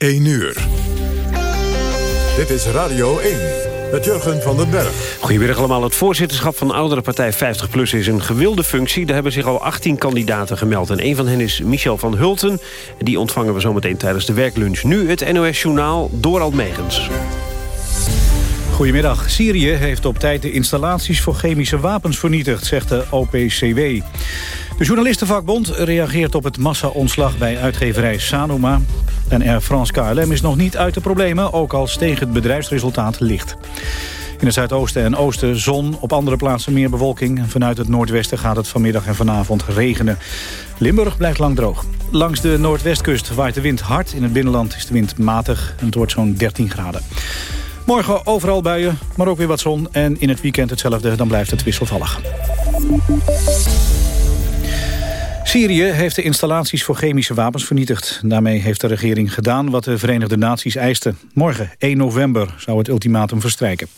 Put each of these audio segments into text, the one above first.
1 uur. Dit is Radio 1 met Jurgen van den Berg. Goedemiddag allemaal. Het voorzitterschap van de oudere partij 50PLUS is een gewilde functie. Daar hebben zich al 18 kandidaten gemeld. En een van hen is Michel van Hulten. Die ontvangen we zometeen tijdens de werklunch. Nu het NOS Journaal, Dorald Megens. Goedemiddag. Syrië heeft op tijd de installaties voor chemische wapens vernietigd, zegt de OPCW. De journalistenvakbond reageert op het massa-ontslag bij uitgeverij Sanoma. En Air France KLM is nog niet uit de problemen, ook al steeg het bedrijfsresultaat licht. In het zuidoosten en oosten zon, op andere plaatsen meer bewolking. Vanuit het noordwesten gaat het vanmiddag en vanavond regenen. Limburg blijft lang droog. Langs de noordwestkust waait de wind hard. In het binnenland is de wind matig en het wordt zo'n 13 graden. Morgen overal buien, maar ook weer wat zon. En in het weekend hetzelfde, dan blijft het wisselvallig. Syrië heeft de installaties voor chemische wapens vernietigd. Daarmee heeft de regering gedaan wat de Verenigde Naties eisten. Morgen, 1 november, zou het ultimatum verstrijken.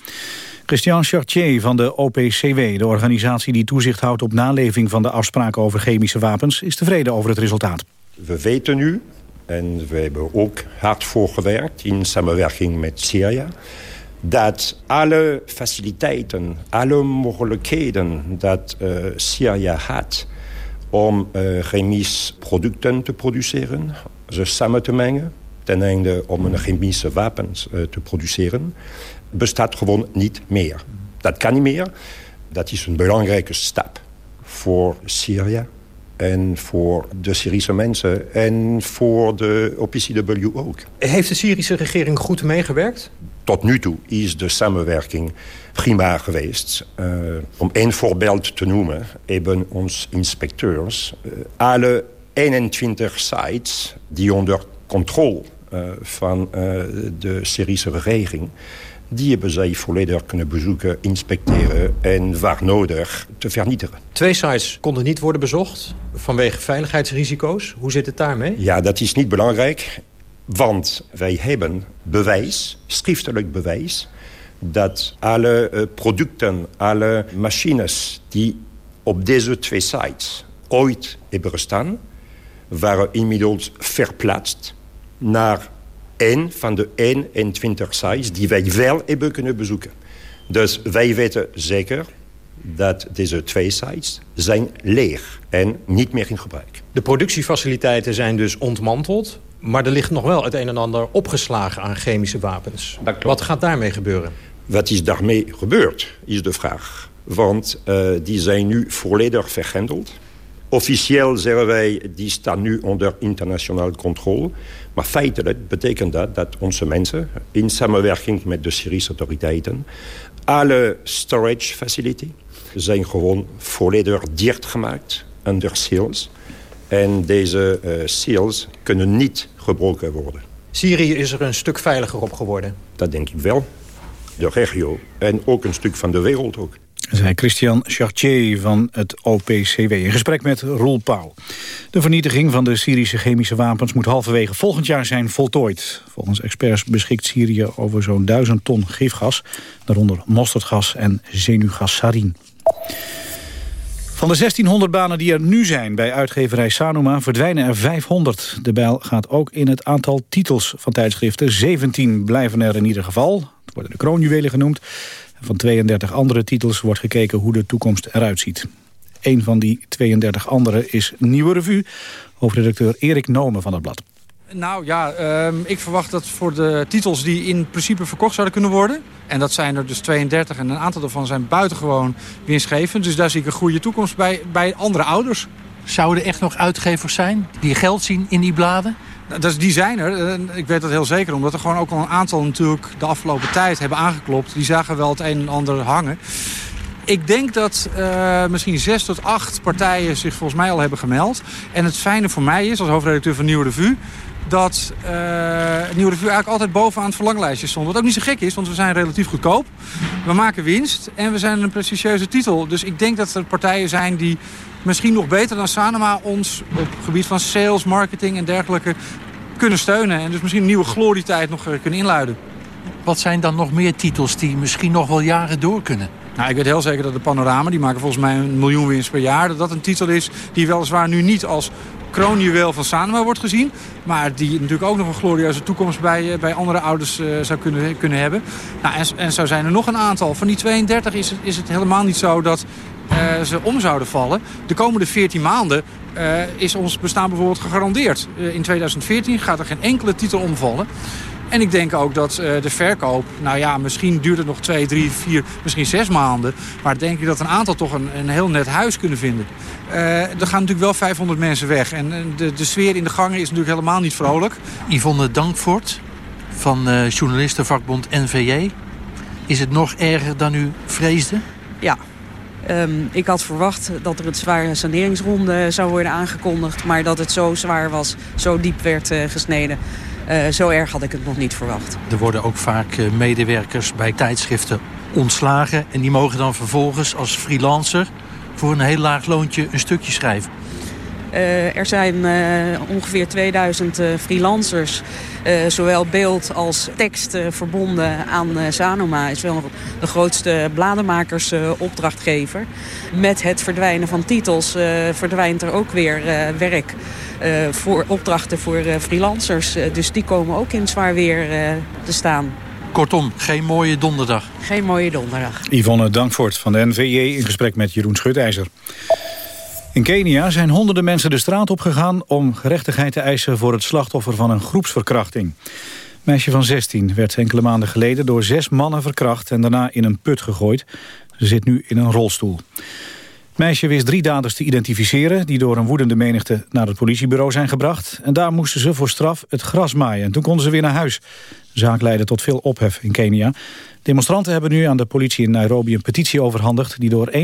Christian Chartier van de OPCW, de organisatie die toezicht houdt op naleving van de afspraken over chemische wapens, is tevreden over het resultaat. We weten nu, en we hebben ook hard voorgewerkt in samenwerking met Syrië, dat alle faciliteiten, alle mogelijkheden dat uh, Syrië had om uh, chemisch producten te produceren, ze samen te mengen, ten einde om een chemische wapens uh, te produceren, bestaat gewoon niet meer. Dat kan niet meer. Dat is een belangrijke stap voor Syrië en voor de Syrische mensen en voor de OPCW ook. Heeft de Syrische regering goed meegewerkt? Tot nu toe is de samenwerking prima geweest. Uh, om één voorbeeld te noemen, hebben onze inspecteurs... Uh, alle 21 sites die onder controle uh, van de Syrische regering... die hebben zij volledig kunnen bezoeken, inspecteren... en waar nodig te vernietigen. Twee sites konden niet worden bezocht vanwege veiligheidsrisico's. Hoe zit het daarmee? Ja, dat is niet belangrijk. Want wij hebben bewijs, schriftelijk bewijs... dat alle uh, producten, alle machines die op deze twee sites ooit hebben gestaan... waren inmiddels verplaatst naar één van de 21 sites... die wij wel hebben kunnen bezoeken. Dus wij weten zeker dat deze twee sites zijn leeg en niet meer in gebruik. De productiefaciliteiten zijn dus ontmanteld... Maar er ligt nog wel het een en ander opgeslagen aan chemische wapens. Wat gaat daarmee gebeuren? Wat is daarmee gebeurd, is de vraag. Want uh, die zijn nu volledig vergrendeld. Officieel zeggen wij, die staan nu onder internationaal controle. Maar feitelijk betekent dat dat onze mensen... in samenwerking met de Syrische autoriteiten... alle storage facility zijn gewoon volledig dichtgemaakt under seals... En deze uh, seals kunnen niet gebroken worden. Syrië is er een stuk veiliger op geworden? Dat denk ik wel. De regio en ook een stuk van de wereld ook. Zei Christian Chartier van het OPCW in gesprek met Roel Pauw. De vernietiging van de Syrische chemische wapens moet halverwege volgend jaar zijn voltooid. Volgens experts beschikt Syrië over zo'n duizend ton gifgas, daaronder mosterdgas en zenuwgas sarin. Van de 1600 banen die er nu zijn bij uitgeverij Sanoma verdwijnen er 500. De bijl gaat ook in het aantal titels van tijdschriften. 17 blijven er in ieder geval. Het worden de kroonjuwelen genoemd. Van 32 andere titels wordt gekeken hoe de toekomst eruit ziet. Een van die 32 andere is Nieuwe Revue. Hoofdredacteur Erik Nomen van het blad. Nou ja, uh, ik verwacht dat voor de titels die in principe verkocht zouden kunnen worden... en dat zijn er dus 32 en een aantal daarvan zijn buitengewoon winstgevend... dus daar zie ik een goede toekomst bij, bij andere ouders. Zouden er echt nog uitgevers zijn die geld zien in die bladen? Dat, die zijn er, ik weet dat heel zeker, omdat er gewoon ook al een aantal natuurlijk de afgelopen tijd hebben aangeklopt. Die zagen wel het een en ander hangen. Ik denk dat uh, misschien zes tot acht partijen zich volgens mij al hebben gemeld. En het fijne voor mij is, als hoofdredacteur van Nieuwe Revue dat uh, Nieuwe Revue eigenlijk altijd bovenaan het verlanglijstje stond. Wat ook niet zo gek is, want we zijn relatief goedkoop. We maken winst en we zijn een prestigieuze titel. Dus ik denk dat er partijen zijn die misschien nog beter dan Sanoma ons... op het gebied van sales, marketing en dergelijke kunnen steunen. En dus misschien een nieuwe glorietijd nog eh, kunnen inluiden. Wat zijn dan nog meer titels die misschien nog wel jaren door kunnen? Nou, ik weet heel zeker dat de Panorama, die maken volgens mij een miljoen winst per jaar... dat dat een titel is die weliswaar nu niet als kroonjuweel van Sanoma wordt gezien. Maar die natuurlijk ook nog een glorieuze toekomst bij, bij andere ouders zou kunnen, kunnen hebben. Nou, en, en zo zijn er nog een aantal. Van die 32 is het, is het helemaal niet zo dat ze om zouden vallen. De komende 14 maanden is ons bestaan bijvoorbeeld gegarandeerd. in 2014 gaat er geen enkele titel omvallen. En ik denk ook dat uh, de verkoop, nou ja, misschien duurt het nog twee, drie, vier, misschien zes maanden. Maar denk ik dat een aantal toch een, een heel net huis kunnen vinden. Uh, er gaan natuurlijk wel 500 mensen weg. En de, de sfeer in de gangen is natuurlijk helemaal niet vrolijk. Yvonne Dankvoort van uh, journalistenvakbond NVJ. Is het nog erger dan u vreesde? Ja, Um, ik had verwacht dat er een zware saneringsronde zou worden aangekondigd. Maar dat het zo zwaar was, zo diep werd uh, gesneden. Uh, zo erg had ik het nog niet verwacht. Er worden ook vaak uh, medewerkers bij tijdschriften ontslagen. En die mogen dan vervolgens als freelancer voor een heel laag loontje een stukje schrijven. Uh, er zijn ongeveer 2000 freelancers uh, zowel beeld als tekst uh, verbonden aan uh, Sanoma. is wel de grootste bladenmakersopdrachtgever. Met het verdwijnen van titels verdwijnt er ook weer werk voor opdrachten voor freelancers. dus die komen ook in zwaar weer te staan. Kortom, geen mooie donderdag. Geen mooie donderdag. Yvonne Dankvoort van de NVJ in gesprek met Jeroen Schutijzer. In Kenia zijn honderden mensen de straat opgegaan om gerechtigheid te eisen voor het slachtoffer van een groepsverkrachting. meisje van 16 werd enkele maanden geleden door zes mannen verkracht en daarna in een put gegooid. Ze zit nu in een rolstoel. Het meisje wist drie daders te identificeren... die door een woedende menigte naar het politiebureau zijn gebracht. En daar moesten ze voor straf het gras maaien. En toen konden ze weer naar huis. De zaak leidde tot veel ophef in Kenia. Demonstranten hebben nu aan de politie in Nairobi een petitie overhandigd... die door 1,3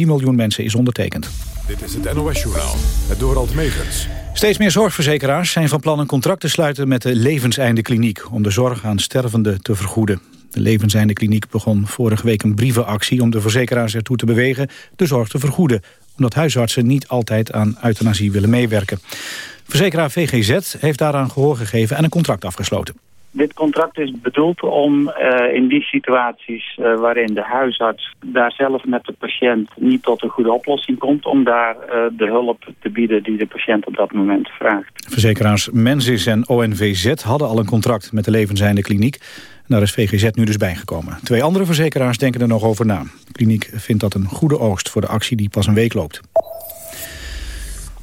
miljoen mensen is ondertekend. Dit is het NOS-journaal, het Dorald Megens. Steeds meer zorgverzekeraars zijn van plan een contract te sluiten met de Levenseinde Kliniek... om de zorg aan stervenden te vergoeden. De Levenseinde Kliniek begon vorige week een brievenactie... om de verzekeraars ertoe te bewegen de zorg te vergoeden. Omdat huisartsen niet altijd aan euthanasie willen meewerken. Verzekeraar VGZ heeft daaraan gehoor gegeven en een contract afgesloten. Dit contract is bedoeld om uh, in die situaties uh, waarin de huisarts daar zelf met de patiënt niet tot een goede oplossing komt, om daar uh, de hulp te bieden die de patiënt op dat moment vraagt. Verzekeraars Mensis en ONVZ hadden al een contract met de levenseinde kliniek. Daar is VGZ nu dus bijgekomen. Twee andere verzekeraars denken er nog over na. De kliniek vindt dat een goede oogst voor de actie die pas een week loopt.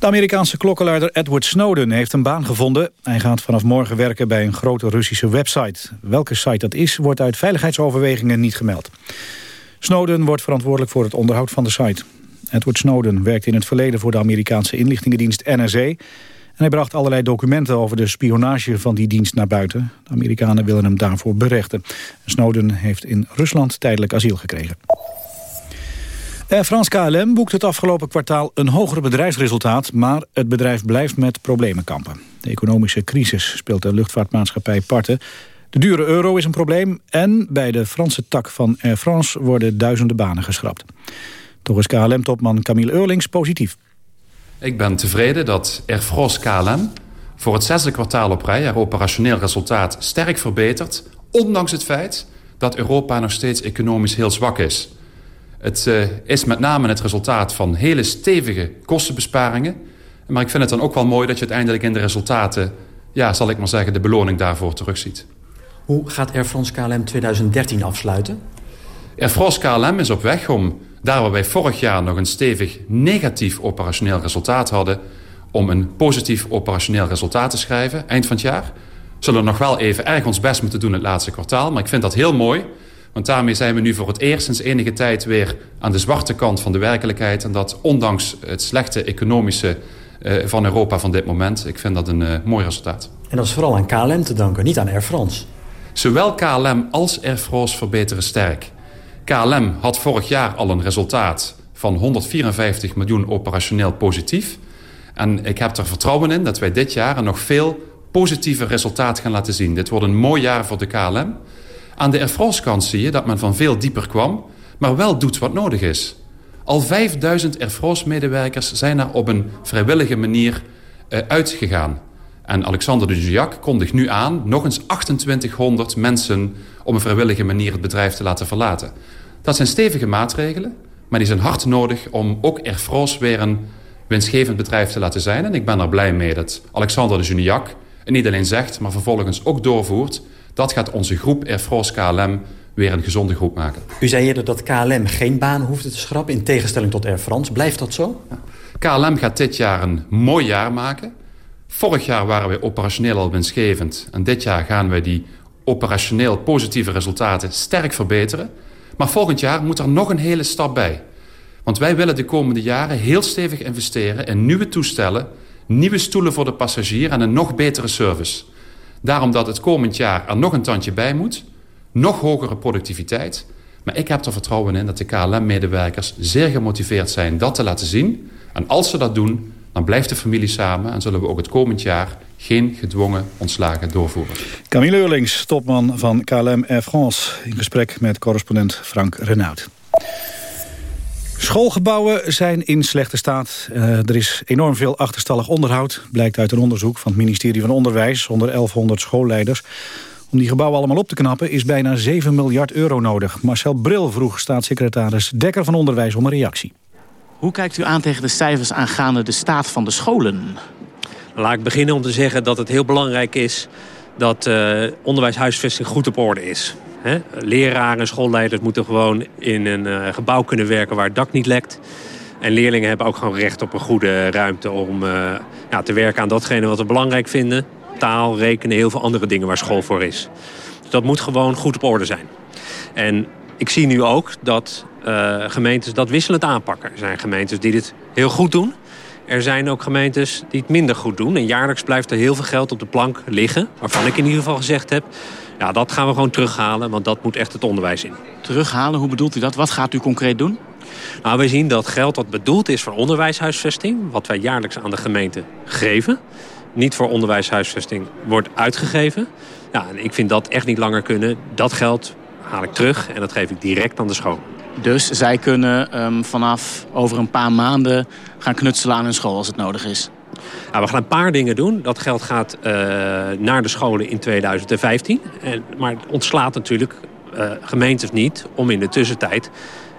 De Amerikaanse klokkenluider Edward Snowden heeft een baan gevonden. Hij gaat vanaf morgen werken bij een grote Russische website. Welke site dat is, wordt uit veiligheidsoverwegingen niet gemeld. Snowden wordt verantwoordelijk voor het onderhoud van de site. Edward Snowden werkte in het verleden voor de Amerikaanse inlichtingendienst NSA... en hij bracht allerlei documenten over de spionage van die dienst naar buiten. De Amerikanen willen hem daarvoor berechten. Snowden heeft in Rusland tijdelijk asiel gekregen. Air France KLM boekt het afgelopen kwartaal een hoger bedrijfsresultaat... maar het bedrijf blijft met problemen kampen. De economische crisis speelt de luchtvaartmaatschappij parten. De dure euro is een probleem en bij de Franse tak van Air France... worden duizenden banen geschrapt. Toch is KLM-topman Camille Eurlings positief. Ik ben tevreden dat Air France KLM voor het zesde kwartaal op rij... haar operationeel resultaat sterk verbetert... ondanks het feit dat Europa nog steeds economisch heel zwak is... Het uh, is met name het resultaat van hele stevige kostenbesparingen. Maar ik vind het dan ook wel mooi dat je uiteindelijk in de resultaten... ja, zal ik maar zeggen, de beloning daarvoor terugziet. Hoe gaat Air France KLM 2013 afsluiten? Air France KLM is op weg om, daar waar wij vorig jaar nog een stevig negatief operationeel resultaat hadden... om een positief operationeel resultaat te schrijven eind van het jaar. Zullen we nog wel even erg ons best moeten doen het laatste kwartaal. Maar ik vind dat heel mooi want daarmee zijn we nu voor het eerst sinds enige tijd weer aan de zwarte kant van de werkelijkheid. En dat ondanks het slechte economische uh, van Europa van dit moment. Ik vind dat een uh, mooi resultaat. En dat is vooral aan KLM te danken, niet aan Air France. Zowel KLM als Air France verbeteren sterk. KLM had vorig jaar al een resultaat van 154 miljoen operationeel positief. En ik heb er vertrouwen in dat wij dit jaar een nog veel positiever resultaat gaan laten zien. Dit wordt een mooi jaar voor de KLM. Aan de Air France kant zie je dat men van veel dieper kwam... maar wel doet wat nodig is. Al 5000 Air France-medewerkers zijn er op een vrijwillige manier uh, uitgegaan. En Alexander de Giac kondigt nu aan... nog eens 2800 mensen op een vrijwillige manier het bedrijf te laten verlaten. Dat zijn stevige maatregelen, maar die zijn hard nodig... om ook Air France weer een winstgevend bedrijf te laten zijn. En ik ben er blij mee dat Alexander de Juniac niet alleen zegt... maar vervolgens ook doorvoert. Dat gaat onze groep Air France KLM weer een gezonde groep maken. U zei eerder dat KLM geen banen hoefde te schrappen... in tegenstelling tot Air France. Blijft dat zo? KLM gaat dit jaar een mooi jaar maken. Vorig jaar waren we operationeel al winstgevend. En dit jaar gaan we die operationeel positieve resultaten sterk verbeteren. Maar volgend jaar moet er nog een hele stap bij. Want wij willen de komende jaren heel stevig investeren in nieuwe toestellen... nieuwe stoelen voor de passagier en een nog betere service. Daarom dat het komend jaar er nog een tandje bij moet... nog hogere productiviteit... Maar ik heb er vertrouwen in dat de KLM-medewerkers zeer gemotiveerd zijn dat te laten zien. En als ze dat doen, dan blijft de familie samen... en zullen we ook het komend jaar geen gedwongen ontslagen doorvoeren. Camille Eurlings, topman van KLM Air France... in gesprek met correspondent Frank Renaud. Schoolgebouwen zijn in slechte staat. Uh, er is enorm veel achterstallig onderhoud. Blijkt uit een onderzoek van het ministerie van Onderwijs... onder 1100 schoolleiders. Om die gebouwen allemaal op te knappen is bijna 7 miljard euro nodig. Marcel Bril vroeg staatssecretaris Dekker van Onderwijs om een reactie. Hoe kijkt u aan tegen de cijfers aangaande de staat van de scholen? Laat ik beginnen om te zeggen dat het heel belangrijk is... dat uh, onderwijshuisvesting goed op orde is. He? Leraren en schoolleiders moeten gewoon in een uh, gebouw kunnen werken waar het dak niet lekt. En leerlingen hebben ook gewoon recht op een goede ruimte om ja, te werken aan datgene wat we belangrijk vinden. Taal, rekenen, heel veel andere dingen waar school voor is. Dus dat moet gewoon goed op orde zijn. En ik zie nu ook dat uh, gemeentes dat wisselend aanpakken. Er zijn gemeentes die dit heel goed doen. Er zijn ook gemeentes die het minder goed doen. En jaarlijks blijft er heel veel geld op de plank liggen. Waarvan ik in ieder geval gezegd heb... ja, dat gaan we gewoon terughalen, want dat moet echt het onderwijs in. Terughalen, hoe bedoelt u dat? Wat gaat u concreet doen? Nou, wij zien dat geld dat bedoeld is voor onderwijshuisvesting... wat wij jaarlijks aan de gemeente geven... niet voor onderwijshuisvesting wordt uitgegeven. Ja, en ik vind dat echt niet langer kunnen. Dat geld haal ik terug en dat geef ik direct aan de school. Dus zij kunnen um, vanaf over een paar maanden gaan knutselen aan hun school als het nodig is? Nou, we gaan een paar dingen doen. Dat geld gaat uh, naar de scholen in 2015. En, maar het ontslaat natuurlijk uh, gemeentes niet om in de tussentijd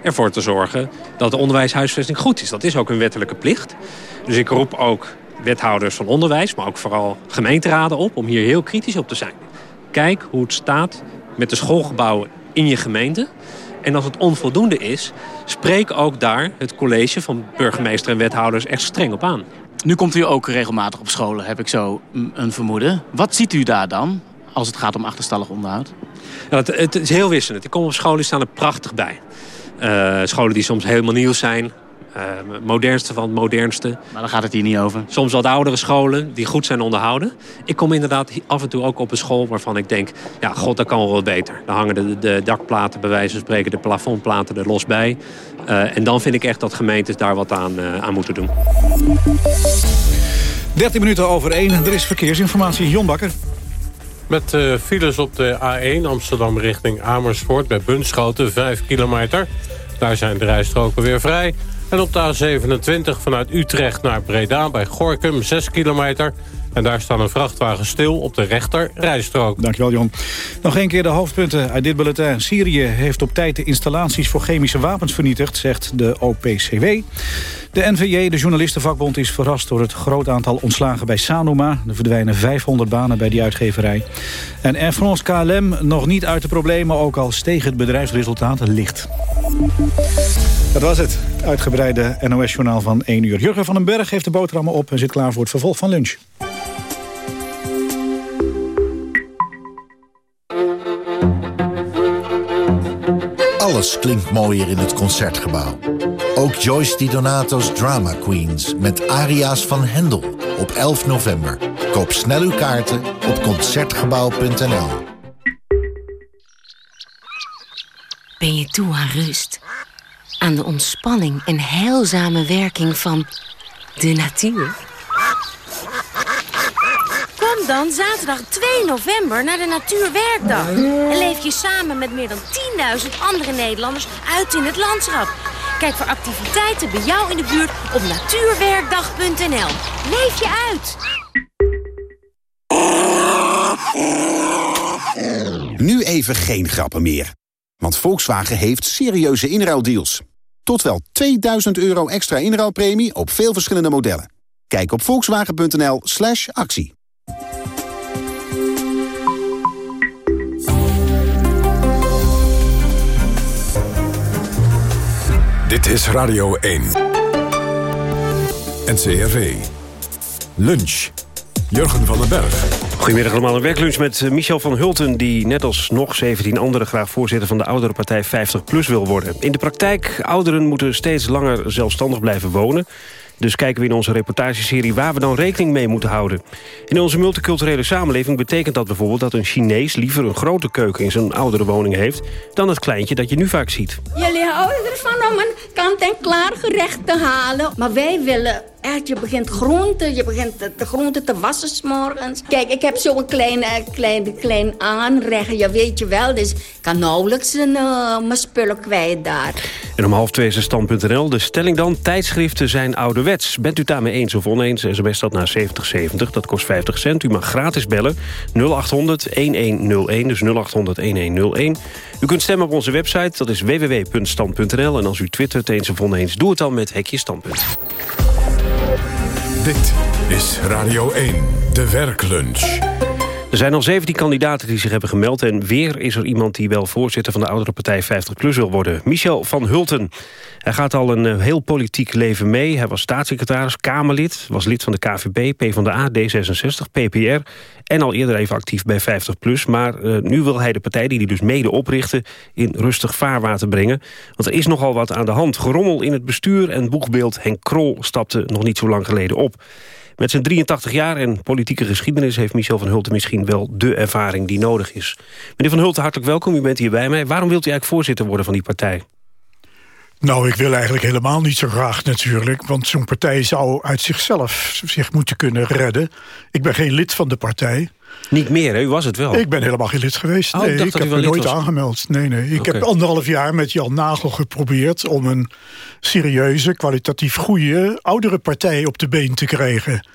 ervoor te zorgen dat de onderwijshuisvesting goed is. Dat is ook een wettelijke plicht. Dus ik roep ook wethouders van onderwijs, maar ook vooral gemeenteraden op... om hier heel kritisch op te zijn. Kijk hoe het staat met de schoolgebouwen in je gemeente. En als het onvoldoende is, spreek ook daar het college van burgemeester en wethouders echt streng op aan. Nu komt u ook regelmatig op scholen, heb ik zo een vermoeden. Wat ziet u daar dan, als het gaat om achterstallig onderhoud? Ja, het, het, is heel wisselend. Ik kom op scholen, die staan er prachtig bij. Uh, scholen die soms helemaal nieuw zijn. Uh, modernste van het modernste. Maar daar gaat het hier niet over. Soms wat oudere scholen die goed zijn onderhouden. Ik kom inderdaad af en toe ook op een school waarvan ik denk... ja, god, dat kan wel wat beter. Dan hangen de, de dakplaten, bij wijze van spreken, de plafondplaten er los bij. Uh, en dan vind ik echt dat gemeentes daar wat aan, uh, aan moeten doen. 13 minuten over 1. Er is verkeersinformatie. Jon Bakker. Met uh, files op de A1 Amsterdam richting Amersfoort... bij Bunschoten, 5 kilometer. Daar zijn de rijstroken weer vrij. En op de A27 vanuit Utrecht naar Breda bij Gorkum, 6 kilometer. En daar staan een vrachtwagen stil op de rechter rijstrook. Dankjewel, Jon. Nog een keer de hoofdpunten uit dit bulletin. Syrië heeft op tijd de installaties voor chemische wapens vernietigd, zegt de OPCW. De NVJ, de journalistenvakbond, is verrast door het groot aantal ontslagen bij Sanoma. Er verdwijnen 500 banen bij die uitgeverij. En Air France KLM nog niet uit de problemen, ook al steeg het bedrijfsresultaat licht. Dat was het. het uitgebreide NOS-journaal van 1 uur. Jurgen van den Berg heeft de boterhammen op en zit klaar voor het vervolg van lunch. Klinkt mooier in het Concertgebouw. Ook Joyce Di Donato's Drama Queens met aria's van Hendel op 11 november. Koop snel uw kaarten op Concertgebouw.nl. Ben je toe aan rust? Aan de ontspanning en heilzame werking van de natuur? Dan zaterdag 2 november naar de Natuurwerkdag. En leef je samen met meer dan 10.000 andere Nederlanders uit in het landschap. Kijk voor activiteiten bij jou in de buurt op natuurwerkdag.nl. Leef je uit! Nu even geen grappen meer. Want Volkswagen heeft serieuze inruildeals. tot wel 2000 euro extra inruilpremie op veel verschillende modellen. Kijk op volkswagen.nl slash actie. Is Radio 1. NCRV. Lunch. Jurgen van den Berg. Goedemiddag allemaal, een werklunch met eh, Michel van Hulten... die net als nog 17 anderen graag voorzitter van de oudere partij 50PLUS wil worden. In de praktijk, ouderen moeten steeds langer zelfstandig blijven wonen... Dus kijken we in onze reportageserie waar we dan rekening mee moeten houden. In onze multiculturele samenleving betekent dat bijvoorbeeld... dat een Chinees liever een grote keuken in zijn oudere woning heeft... dan het kleintje dat je nu vaak ziet. Jullie houden ervan om een kant-en-klaar gerecht te halen. Maar wij willen echt, je begint groente, je begint de, de groente te wassen s'morgens. Kijk, ik heb zo'n klein, eh, klein, klein ja weet je wel. Dus ik kan nauwelijks een, uh, mijn spullen kwijt daar. En om half twee is stand.nl. De stelling dan, tijdschriften zijn ouderwets. Bent u daarmee eens of oneens? SMS dat naar 7070, dat kost 50 cent. U mag gratis bellen, 0800 1101, dus 0800 1101. U kunt stemmen op onze website, dat is www.stand.nl. En als u twittert eens of oneens, doe het dan met Hekje Standpunt. Dit is Radio 1, de werklunch. Er zijn al 17 kandidaten die zich hebben gemeld... en weer is er iemand die wel voorzitter van de oudere partij 50PLUS wil worden. Michel van Hulten. Hij gaat al een eh, heel politiek leven mee. Hij was staatssecretaris, Kamerlid, was lid van de KVB, PvdA, D66, PPR... en al eerder even actief bij 50PLUS. Maar uh, nu wil hij de partij die hij dus mede oprichtte... in rustig vaarwater brengen. Want er is nogal wat aan de hand. Gerommel in het bestuur en boegbeeld Henk Krol stapte nog niet zo lang geleden op. Met zijn 83 jaar en politieke geschiedenis... heeft Michel van Hulten misschien wel de ervaring die nodig is. Meneer van Hulten, hartelijk welkom. U bent hier bij mij. Waarom wilt u eigenlijk voorzitter worden van die partij? Nou, ik wil eigenlijk helemaal niet zo graag natuurlijk. Want zo'n partij zou uit zichzelf zich moeten kunnen redden. Ik ben geen lid van de partij. Niet meer, hè? U was het wel. Ik ben helemaal geen lid geweest. Oh, nee, ik heb me nooit was. aangemeld. Nee, nee. Ik heb anderhalf jaar met Jan Nagel geprobeerd... om een serieuze, kwalitatief goede oudere partij op de been te krijgen.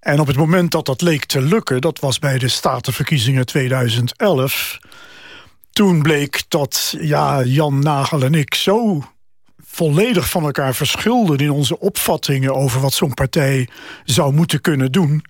En op het moment dat dat leek te lukken... dat was bij de Statenverkiezingen 2011... toen bleek dat ja, Jan Nagel en ik zo volledig van elkaar verschilden in onze opvattingen over wat zo'n partij zou moeten kunnen doen,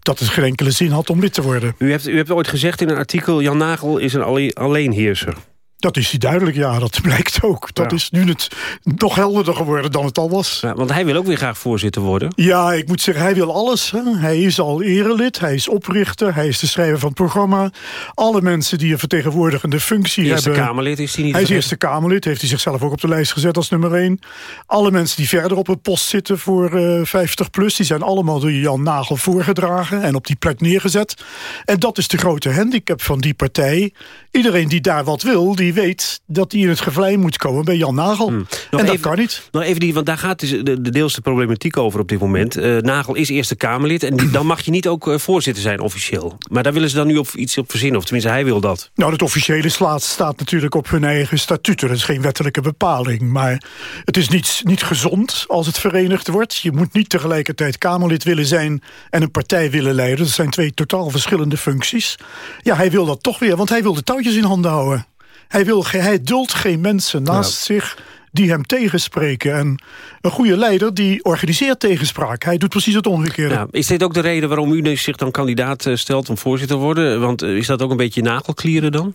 dat het geen enkele zin had om lid te worden. U hebt, u hebt ooit gezegd in een artikel... Jan Nagel is een alle- alleenheerser. Dat is hij duidelijk, ja, dat blijkt ook. Dat Ja. is nu het nog helderder geworden dan het al was. Ja, want hij wil ook weer graag voorzitter worden. Ja, ik moet zeggen, hij wil alles. Hè. Hij is al erelid, hij is oprichter, hij is de schrijver van het programma. Alle mensen die een vertegenwoordigende functie Eerste hebben... Kamerlid is hij niet Hij is te Eerste Kamerlid, heeft hij zichzelf ook op de lijst gezet als nummer 1. Alle mensen die verder op een post zitten voor eh 50 plus... die zijn allemaal door Jan Nagel voorgedragen en op die plek neergezet. En dat is de grote handicap van die partij. Iedereen die daar wat wil, die weet dat hij in het gevlei moet komen bij Jan Nagel. Nog en dat kan niet. Nog even die, want daar gaat dus de, de deels de problematiek over op dit moment. Eh, Nagel is Eerste Kamerlid en die- dan mag je niet ook eh, voorzitter zijn officieel. Maar daar willen ze dan nu op iets op verzinnen, of tenminste hij wil dat. Nou, het officiële slaat staat natuurlijk op hun eigen statuten. Dat is geen wettelijke bepaling. Maar het is niet, niet gezond als het verenigd wordt. Je moet niet tegelijkertijd Kamerlid willen zijn... en een partij willen leiden. Dat zijn twee totaal verschillende functies. Ja, hij wil dat toch weer, want hij wil de touwtjes in handen houden. Hij, wil, hij duldt geen mensen naast zich die hem tegenspreken. En een goede leider die organiseert tegenspraak. Hij doet precies het omgekeerde. Ja, is dit ook de reden waarom u zich dan kandidaat eh, stelt om voorzitter te worden? Want eh, is dat ook een beetje nagelklieren dan?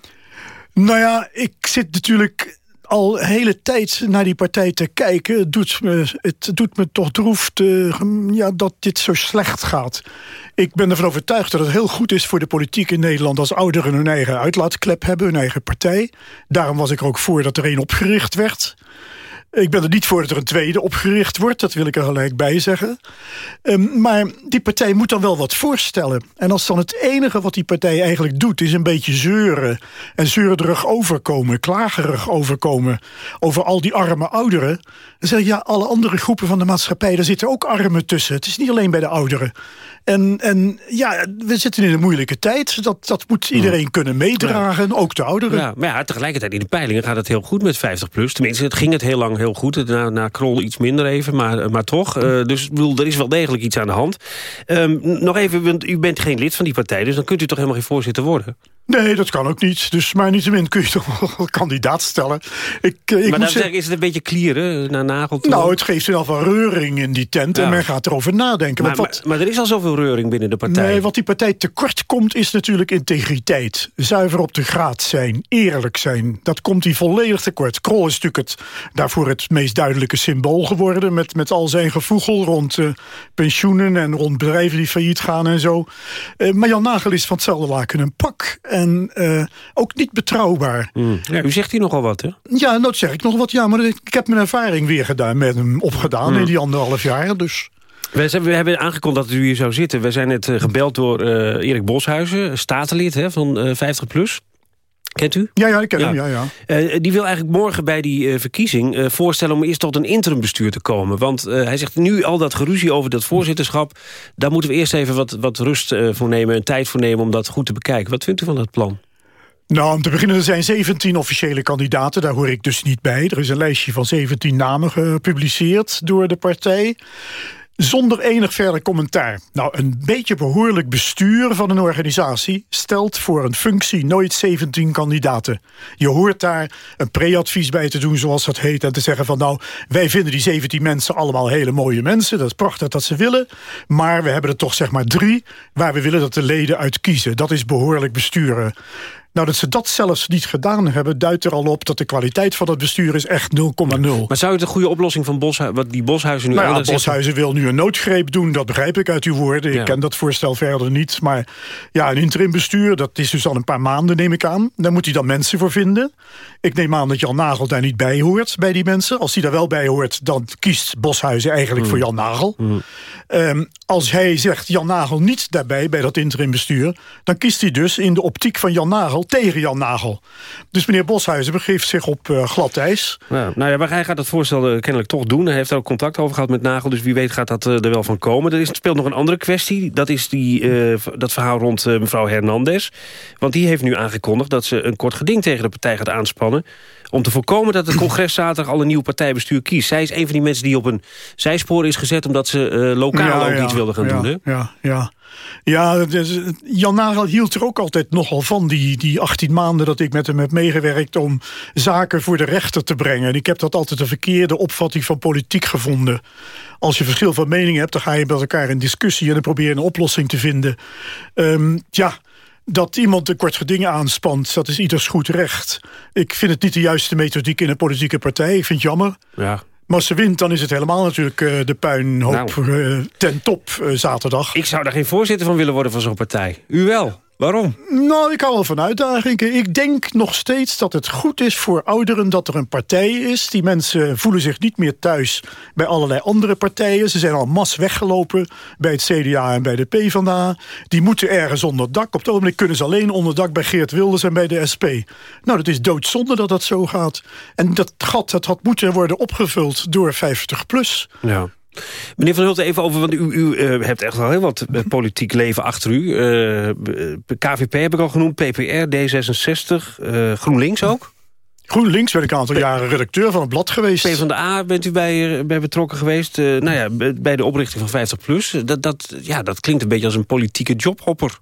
Nou ja, ik zit natuurlijk al hele tijd naar die partij te kijken. Het doet me, het doet me toch droef te, ja, dat dit zo slecht gaat. Ik ben ervan overtuigd dat het heel goed is voor de politiek in Nederland... als ouderen hun eigen uitlaatklep hebben, hun eigen partij. Daarom was ik er ook voor dat er één opgericht werd... Ik ben er niet voor dat er een tweede opgericht wordt. Dat wil ik er gelijk bij zeggen. Ehm, maar die partij moet dan wel wat voorstellen. En als dan het enige wat die partij eigenlijk doet... is een beetje zeuren en zeurderig overkomen... klagerig overkomen over al die arme ouderen... dan zeg ik, ja, alle andere groepen van de maatschappij... daar zitten ook armen tussen. Het is niet alleen bij de ouderen. En, en ja, we zitten in een moeilijke tijd. Dat, dat moet iedereen kunnen meedragen, ook de ouderen. Ja, maar ja, tegelijkertijd in de peilingen gaat het heel goed met 50 plus. Tenminste, het ging het heel lang heel goed. Na, na Krol iets minder even, maar, maar toch. Eh, dus bedoel, er is wel degelijk iets aan de hand. Ehm, nog even, want u bent geen lid van die partij... dus dan kunt u toch helemaal geen voorzitter worden? Nee, dat kan ook niet. Dus, maar niettemin kun je toch wel kandidaat stellen. Ik, eh, ik maar dan zeggen, is het een beetje klieren naar nagel toe? nou, het geeft ieder geval reuring in die tent. En men gaat erover nadenken. maar, wat, maar, maar er is al zoveel reuring binnen de partij. Nee, wat die partij tekort komt is natuurlijk integriteit. Zuiver op de graad zijn, eerlijk zijn. Dat komt die volledig tekort. Krol is natuurlijk het, daarvoor het meest duidelijke symbool geworden... met, met al zijn gevoegel rond eh, pensioenen en rond bedrijven die failliet gaan en zo. Eh, maar Jan Nagel is van hetzelfde laken een pak. En eh, ook niet betrouwbaar. Hmm. Ja, u zegt hier nogal wat, hè? Ja, nou dat zeg ik nog wat. Ja, maar ik heb mijn ervaring weer gedaan met hem opgedaan... Hmm. in die anderhalf jaar, dus... We, zijn- we hebben aangekondigd dat u hier zou zitten. We zijn net eh, gebeld door eh, Erik Boshuizen, statenlid hè, van eh 50PLUS. Kent u? Ja, ja, ik ken hem, ja, ja. Eh, die wil eigenlijk morgen bij die eh, verkiezing eh, voorstellen... om eerst tot een interimbestuur te komen. Want hij zegt nu al dat geruzie over dat voorzitterschap... daar moeten we eerst even wat, wat rust voor nemen... en tijd voor nemen om dat goed te bekijken. Wat vindt u van dat plan? Nou, om te beginnen, er zijn 17 officiële kandidaten. Daar hoor ik dus niet bij. Er is een lijstje van 17 namen gepubliceerd door de partij. Zonder enig verder commentaar. Nou, een beetje behoorlijk bestuur van een organisatie... stelt voor een functie nooit 17 kandidaten. Je hoort daar een pre-advies bij te doen, zoals dat heet... en te zeggen van nou, wij vinden die 17 mensen allemaal hele mooie mensen. Dat is prachtig dat ze willen. Maar we hebben er toch zeg maar drie... waar we willen dat de leden uit kiezen. Dat is behoorlijk besturen. Nou, dat ze dat zelfs niet gedaan hebben... duidt er al op dat de kwaliteit van het bestuur is echt 0,0. Maar zou het een goede oplossing van Boshu wat die Boshuizen nu Nou ja, Boshuizen wil nu een noodgreep doen, dat begrijp ik uit uw woorden. Ja. Ik ken dat voorstel verder niet. Maar ja, een interimbestuur, dat is dus al een paar maanden, neem ik aan. Daar moet hij dan mensen voor vinden. Ik neem aan dat Jan Nagel daar niet bij hoort, bij die mensen. Als hij daar wel bij hoort, dan kiest Boshuizen eigenlijk Hmm. voor Jan Nagel. Ehm, als hij zegt Jan Nagel niet daarbij, bij dat interimbestuur... dan kiest hij dus in de optiek van Jan Nagel tegen Jan Nagel. Dus meneer Boshuizen begeeft zich op eh, glad ijs. Nou ja, maar hij gaat het voorstel eh, kennelijk toch doen. Hij heeft er ook contact over gehad met Nagel. Dus wie weet gaat dat eh, er wel van komen. Er is, speelt nog een andere kwestie. Dat is die, dat verhaal rond mevrouw Hernandez. Want die heeft nu aangekondigd dat ze een kort geding tegen de partij gaat aanspannen. Om te voorkomen dat het congres zaterdag al een nieuw partijbestuur kiest. Zij is een van die mensen die op een zijspoor is gezet... omdat ze eh, lokaal ook iets wilde gaan ja, doen. Hè? Ja, ja. Ja, dus, Jan Nagel hield er ook altijd nogal van, die, die 18 maanden dat ik met hem heb meegewerkt, om zaken voor de rechter te brengen. En ik heb dat altijd een verkeerde opvatting van politiek gevonden. Als je verschil van mening hebt, dan ga je met elkaar in discussie en dan probeer je een oplossing te vinden. Ehm, ja, dat iemand een kort geding aanspant, dat is ieders goed recht. Ik vind het niet de juiste methodiek in een politieke partij. Ik vind het jammer. Ja. Maar als ze wint, dan is het helemaal natuurlijk eh, de puinhoop eh, ten top eh, zaterdag. Ik zou daar geen voorzitter van willen worden van zo'n partij. U wel. Waarom? Nou, ik hou wel van uitdagingen. Ik denk nog steeds dat het goed is voor ouderen dat er een partij is. Die mensen voelen zich niet meer thuis bij allerlei andere partijen. Ze zijn al mas weggelopen bij het CDA en bij de PvdA. Die moeten ergens onder dak. Op het ogenblik kunnen ze alleen onder dak bij Geert Wilders en bij de SP. Nou, dat is doodzonde dat dat zo gaat. En dat gat dat had moeten worden opgevuld door 50 plus. Ja. Meneer Van Hulten, even over, want u, u eh, hebt echt wel heel wat eh, politiek leven achter u. Eh, KVP heb ik al genoemd, PPR, D66, eh, GroenLinks ook. GroenLinks werd ik een aantal jaren redacteur van het blad geweest. PvdA bent u bij, bij betrokken geweest. Nou ja, bij de oprichting van 50PLUS. Dat, dat, ja, dat klinkt een beetje als een politieke jobhopper.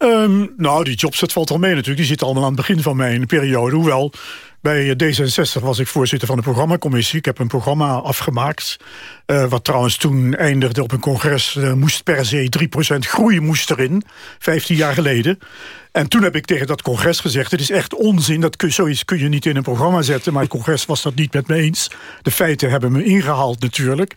Ehm, nou, die jobs, dat valt al mee natuurlijk. Die zitten allemaal aan het begin van mijn periode. Hoewel, bij D66 was ik voorzitter van de programmacommissie. Ik heb een programma afgemaakt. eh, wat trouwens toen eindigde op een congres. eh, moest per se 3% groei moest erin. 15 jaar geleden. En toen heb ik tegen dat congres gezegd... het is echt onzin, dat kun, zoiets kun je niet in een programma zetten. Maar het congres was dat niet met me eens. De feiten hebben me ingehaald natuurlijk.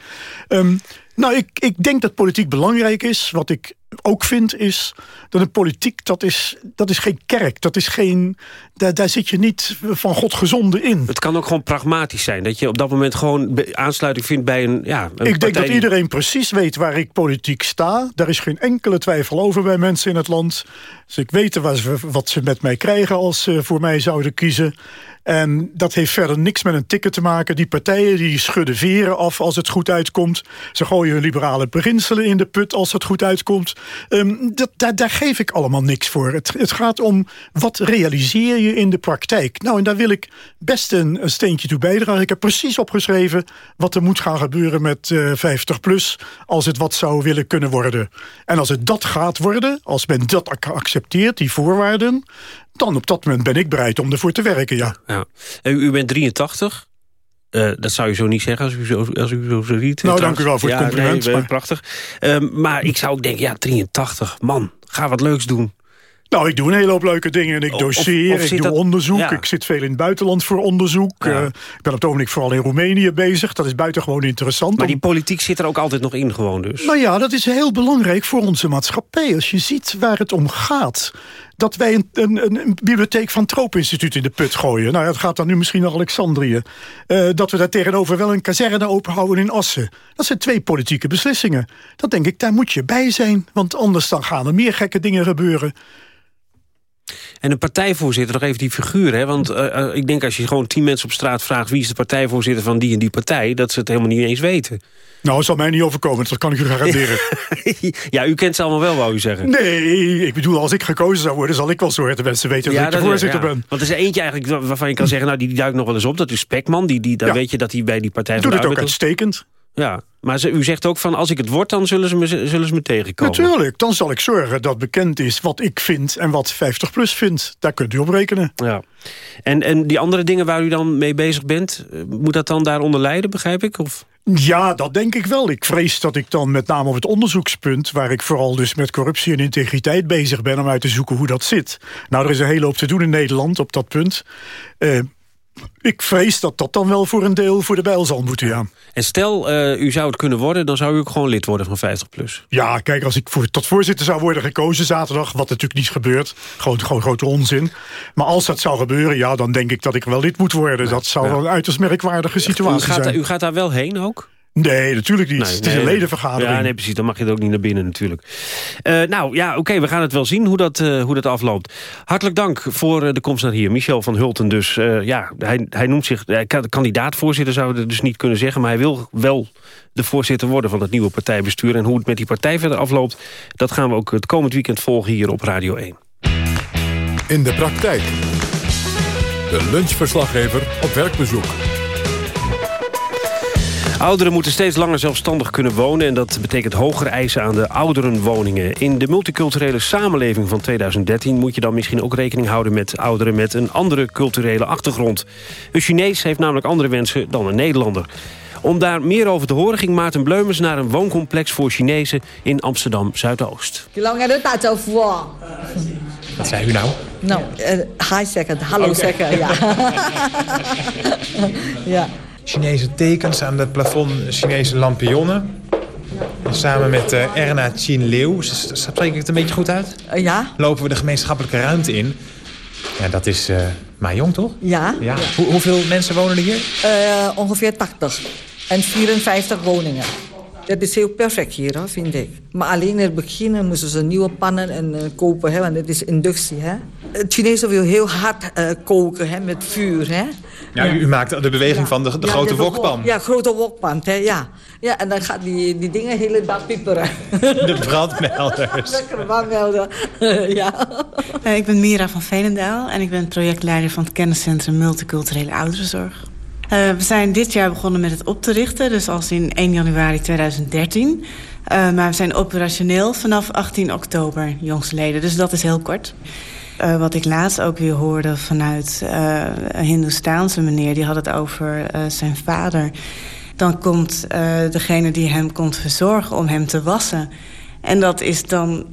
Ehm, nou, ik, ik denk dat politiek belangrijk is. Wat ik ook vind is dat een politiek, dat is, dat is geen kerk. Dat is geen, daar, daar zit je niet van God gezonde in. Het kan ook gewoon pragmatisch zijn. Dat je op dat moment gewoon aansluiting vindt bij een... Ja, een Ik denk dat die- iedereen precies weet waar ik politiek sta. Daar is geen enkele twijfel over bij mensen in het land. Dus ik weet waar ze, wat ze met mij krijgen als ze voor mij zouden kiezen. En dat heeft verder niks met een ticket te maken. Die partijen die schudden veren af als het goed uitkomt. Ze gooien hun liberale beginselen in de put als het goed uitkomt. Ehm, dat, daar, geef ik allemaal niks voor. Het, het gaat om wat realiseer je in de praktijk. Nou, en daar wil ik best een, een steentje toe bijdragen. Ik heb precies opgeschreven wat er moet gaan gebeuren met uh, 50 plus... als het wat zou willen kunnen worden. En als het dat gaat worden, als men dat accepteert, die voorwaarden... dan op dat moment ben ik bereid om ervoor te werken, ja. ja. U, u bent 83... Uh, dat zou je zo niet zeggen als u zo, als u zo, ziet. Nou, dank u wel voor het compliment. Nee, maar... Prachtig. Uh, maar ik zou ook denken, ja, 83, man, ga wat leuks doen. Nou, ik doe een hele hoop leuke dingen. Ik doseer, ik doe dat... onderzoek. Ja. Ik zit veel in het buitenland voor onderzoek. Ja. Uh, ik ben op het ogenblik vooral in Roemenië bezig. Dat is buitengewoon interessant. Maar die politiek zit er ook altijd nog in gewoon dus? Nou ja, dat is heel belangrijk voor onze maatschappij. Als je ziet waar het om gaat dat wij een, een, een bibliotheek van Troopinstituut in de put gooien. Nou, dat gaat dan nu misschien naar Alexandrië. Uh, dat we daar tegenover wel een kazerne openhouden in Assen. Dat zijn twee politieke beslissingen. Dat denk ik, daar moet je bij zijn. Want anders dan gaan er meer gekke dingen gebeuren. En een partijvoorzitter, nog even die figuur. Hè? Want uh, uh, ik denk als je gewoon tien mensen op straat vraagt... wie is de partijvoorzitter van die en die partij... dat ze het helemaal niet eens weten. Nou, dat zal mij niet overkomen, dat kan ik u garanderen. ja, u kent ze allemaal wel, wou u zeggen. Nee, ik bedoel, als ik gekozen zou worden... zal ik wel zorgen dat mensen weten dat ja, ik de voorzitter ja. ben. Want er is eentje eigenlijk waarvan je kan zeggen... nou, die, die duikt nog wel eens op, dat is Spekman. Die, die, dan ja. weet je dat hij bij die partij... Doet het ook uitstekend. Ja, maar ze, u zegt ook van als ik het word, dan zullen ze me, zullen ze me tegenkomen. Natuurlijk, dan zal ik zorgen dat bekend is wat ik vind en wat 50PLUS vindt. Daar kunt u op rekenen. Ja. En, en die andere dingen waar u dan mee bezig bent, moet dat dan daaronder leiden, begrijp ik? Of? Ja, dat denk ik wel. Ik vrees dat ik dan met name op het onderzoekspunt... waar ik vooral dus met corruptie en integriteit bezig ben... om uit te zoeken hoe dat zit. Nou, er is een hele hoop te doen in Nederland op dat punt. Uh, ik vrees dat dat dan wel voor een deel voor de bijl zal moeten, ja. En stel, uh, u zou het kunnen worden, dan zou u ook gewoon lid worden van 50PLUS. Ja, kijk, als ik voor, tot voorzitter zou worden gekozen zaterdag... wat natuurlijk niet gebeurt, gewoon, gewoon grote onzin. Maar als dat zou gebeuren, ja, dan denk ik dat ik wel lid moet worden. Dat zou ja. wel een uiterst merkwaardige situatie u gaat, zijn. U gaat daar wel heen ook? Nee, natuurlijk niet. Nee, het is nee, een ledenvergadering. Ja, nee, precies. Dan mag je er ook niet naar binnen natuurlijk. Uh, nou, ja, oké. Okay, we gaan het wel zien hoe dat, uh, hoe dat afloopt. Hartelijk dank voor uh, de komst naar hier. Michel van Hulten dus. ja, hij, hij noemt zich... kandidaat-voorzitter zouden we dus niet kunnen zeggen... maar hij wil wel de voorzitter worden van het nieuwe partijbestuur. En hoe het met die partij verder afloopt... dat gaan we ook het komend weekend volgen hier op Radio 1. In de praktijk. De lunchverslaggever op werkbezoek. Ouderen moeten steeds langer zelfstandig kunnen wonen... en dat betekent hogere eisen aan de ouderenwoningen. In de multiculturele samenleving van 2013... moet je dan misschien ook rekening houden met ouderen... met een andere culturele achtergrond. Een Chinees heeft namelijk andere wensen dan een Nederlander. Om daar meer over te horen ging Maarten Bleumers... naar een wooncomplex voor Chinezen in Amsterdam-Zuidoost. Wat zei u nou? Nou, uh, hi second, hallo okay. second, ja. ja. Chinese tekens aan het plafond, Chinese lampionnen. Samen met uh, Erna Chin Leeuw, spreek ik het een beetje goed uit? Uh, ja. Lopen we de gemeenschappelijke ruimte in. Ja, dat is uh, Mahjong, toch? Ja. ja. Hoe, hoeveel mensen wonen er hier? ongeveer 80. En 54 woningen. Dat is heel perfect hier, hoor, vind ik. Maar alleen in het begin moesten ze nieuwe pannen en, uh, kopen, hè, want het is inductie. Hè. Het Chinezen wil heel hard koken hè, met vuur. Hè. Ja, u, u maakt de beweging ja. van de, de ja, grote wokpan. Ja, grote wokpan. Hè, ja. ja, en dan gaat die, die dingen de hele dag pieperen. De brandmelders. Lekker brandmelder, ja. Uh, ik ben Mira van Veenendaal en ik ben projectleider van het kenniscentrum Multiculturele Ouderenzorg. Uh, we zijn dit jaar begonnen met het op te richten, dus als in 1 januari 2013. Uh, maar we zijn operationeel vanaf 18 oktober, jongstleden. Dus dat is heel kort. Uh, wat ik laatst ook weer hoorde vanuit een Hindoestaanse meneer... die had het over zijn vader. Dan komt degene die hem komt verzorgen om hem te wassen. En dat is dan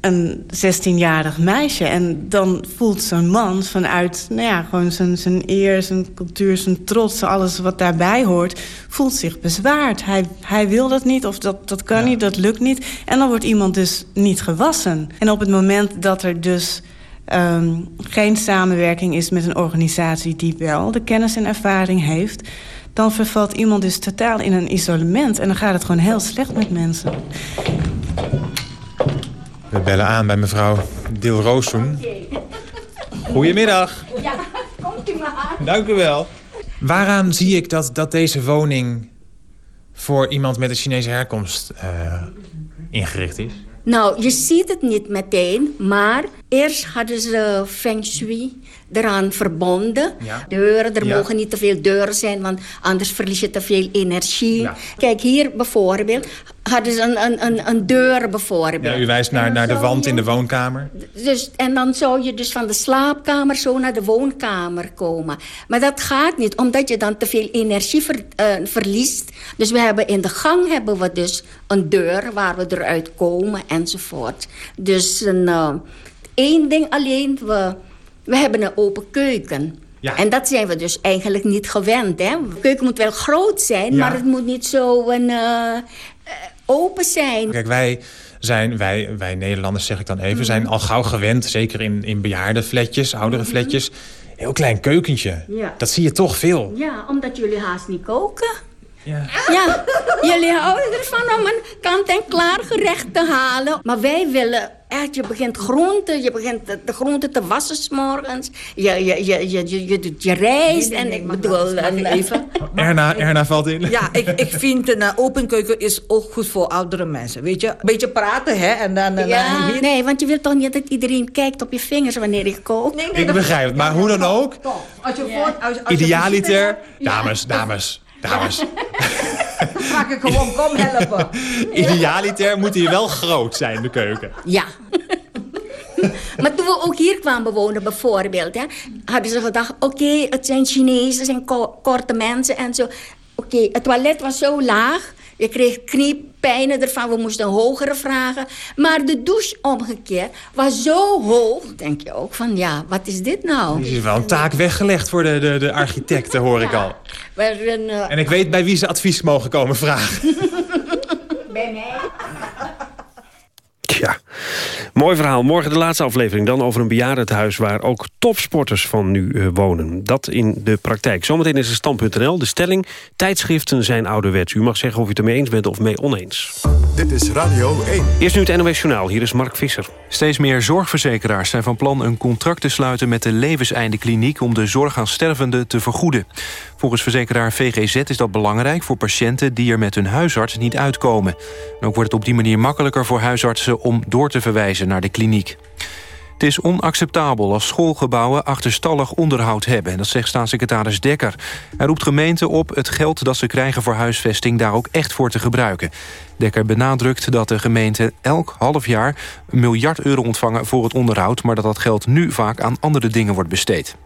een 16-jarig meisje. En dan voelt zo'n man vanuit nou ja, gewoon zijn, zijn eer, zijn cultuur, zijn trots... alles wat daarbij hoort, voelt zich bezwaard. Hij, hij wil dat niet of dat, dat kan ja. niet, dat lukt niet. En dan wordt iemand dus niet gewassen. En op het moment dat er dus um, geen samenwerking is met een organisatie... die wel de kennis en ervaring heeft... dan vervalt iemand dus totaal in een isolement. En dan gaat het gewoon heel slecht met mensen. We bellen aan bij mevrouw Dilroosum. Goedemiddag. Ja, komt u maar. Dank u wel. Waaraan zie ik dat, dat deze woning voor iemand met een Chinese herkomst uh, ingericht is? Nou, je ziet het niet meteen, maar eerst hadden ze feng shui eraan verbonden. Ja. Deuren, er Ja. mogen niet te veel deuren zijn, want anders verlies je te veel energie. Kijk, hier bijvoorbeeld hadden ze een, een, een, een deur bijvoorbeeld. Ja, u wijst naar, naar de wand in de woonkamer. Dus, en dan zou je dus van de slaapkamer zo naar de woonkamer komen. Maar dat gaat niet, omdat je dan te veel energie ver- eh, verliest. Dus we hebben in de gang hebben we dus een deur waar we eruit komen enzovoort. Dus een, eh, één ding alleen, we, we hebben een open keuken. Ja. En dat zijn we dus eigenlijk niet gewend. Hè? De keuken moet wel groot zijn, Ja. maar het moet niet zo een, eh, eh, open zijn. Kijk, wij zijn, wij, wij Nederlanders zeg ik dan even, zijn al gauw gewend, zeker in, in bejaardenflatjes, oudere flatjes, heel klein keukentje. Ja. Dat zie je toch veel. Ja, omdat jullie haast niet koken. Ja. Ja, jullie houden ervan om een kant-en-klaar gerecht te halen. Maar wij willen echt, je begint groenten, je begint de, de groenten te wassen 's morgens. Je, je, je, je, je, je doet je rijst en ik bedoel... en, even? Erna, Erna valt in. Ja, ik, ik vind een eh, open keuken is ook goed voor oudere mensen. Weet je, een beetje praten, hè? En dan, en Ja, dan hier- nee, want je wilt toch niet dat iedereen kijkt op je vingers wanneer je kookt? Ik begrijp het, maar hoe dan ook, Als je voort, als, als je idealiter, dames, dames, dames. Vraag ik gewoon, kom helpen. Idealiter moet hij wel groot zijn, de keuken. Ja. maar toen we ook hier kwamen wonen bijvoorbeeld... Hè, hadden ze gedacht, oké, het zijn Chinezen, het zijn ko- korte mensen en zo. Oké, het toilet was zo laag... Je kreeg kniepijnen ervan, we moesten een hogere vragen. Maar de douche omgekeerd was zo hoog. denk je ook van, ja, wat is dit nou? Er is wel een taak weggelegd voor de, de, de architecten, hoor ik al. Een, eh, En ik weet bij wie ze advies mogen komen vragen. bij mij? Tja, mooi verhaal. Morgen de laatste aflevering. Dan over een bejaardentehuis waar ook topsporters van nu eh, wonen. Dat in de praktijk. Zometeen is het stand.nl. De stelling, tijdschriften zijn ouderwets. U mag zeggen of u het ermee eens bent of mee oneens. Dit is Radio 1. Eerst nu het NOS Journaal. Hier is Mark Visser. Steeds meer zorgverzekeraars zijn van plan een contract te sluiten met de levenseindekliniek om de zorg aan stervenden te vergoeden. Volgens verzekeraar VGZ is dat belangrijk voor patiënten die er met hun huisarts niet uitkomen. En ook wordt het op die manier makkelijker voor huisartsen om door te verwijzen naar de kliniek. Het is onacceptabel als schoolgebouwen achterstallig onderhoud hebben. Dat zegt staatssecretaris Dekker. Hij roept gemeenten op het geld dat ze krijgen voor huisvesting... daar ook echt voor te gebruiken. Dekker benadrukt dat de gemeenten elk half jaar... een miljard euro ontvangen voor het onderhoud... maar dat dat geld nu vaak aan andere dingen wordt besteed.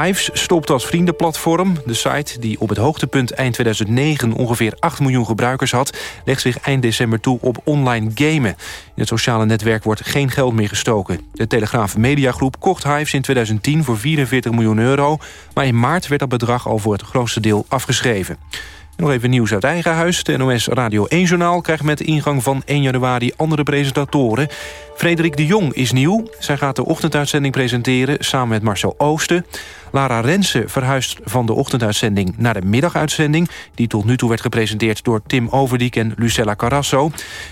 Hives stopt als vriendenplatform. De site, die op het hoogtepunt eind 2009 ongeveer 8 miljoen gebruikers had... legt zich eind december toe op online gamen. In het sociale netwerk wordt geen geld meer gestoken. De Telegraaf Mediagroep kocht Hives in 2010 voor 44 miljoen euro... maar in maart werd dat bedrag al voor het grootste deel afgeschreven. En nog even nieuws uit eigen huis. De NOS Radio 1-journaal krijgt met ingang van 1 januari andere presentatoren. Frederik de Jong is nieuw. Zij gaat de ochtenduitzending presenteren samen met Marcel Oosten. Lara Rensen verhuist van de ochtenduitzending naar de middaguitzending... die tot nu toe werd gepresenteerd door Tim Overdiek en Lucella Carrasso.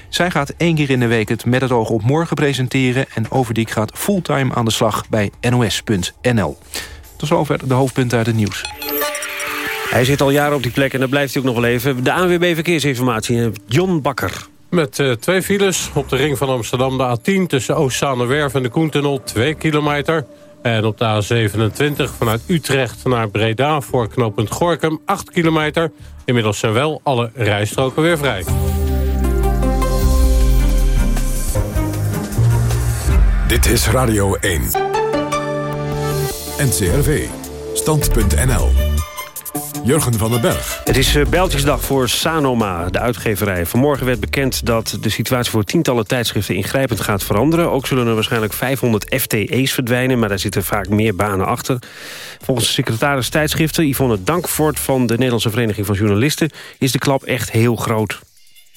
Zij gaat één keer in de week het Met het oog op morgen presenteren... en Overdiek gaat fulltime aan de slag bij nos.nl. Tot zover de hoofdpunten uit het nieuws. Hij zit al jaren op die plek en daar blijft hij ook nog wel even. De ANWB Verkeersinformatie, eh, John Bakker. Met eh, twee files op de ring van Amsterdam, de A10... tussen Oostzaanerwerf en de Koentunnel, 2 kilometer. En op de A27 vanuit Utrecht naar Breda voor knooppunt Gorkum, 8 kilometer. Inmiddels zijn wel alle rijstroken weer vrij. Dit is Radio 1. NCRV. Stand.nl. Jurgen van den Berg. Het is eh, Bijltjesdag voor Sanoma, de uitgeverij. Vanmorgen werd bekend dat de situatie voor tientallen tijdschriften ingrijpend gaat veranderen. Ook zullen er waarschijnlijk 500 FTE's verdwijnen, maar daar zitten vaak meer banen achter. Volgens de secretaris tijdschriften Yvonne Dankvoort van de Nederlandse Vereniging van Journalisten is de klap echt heel groot.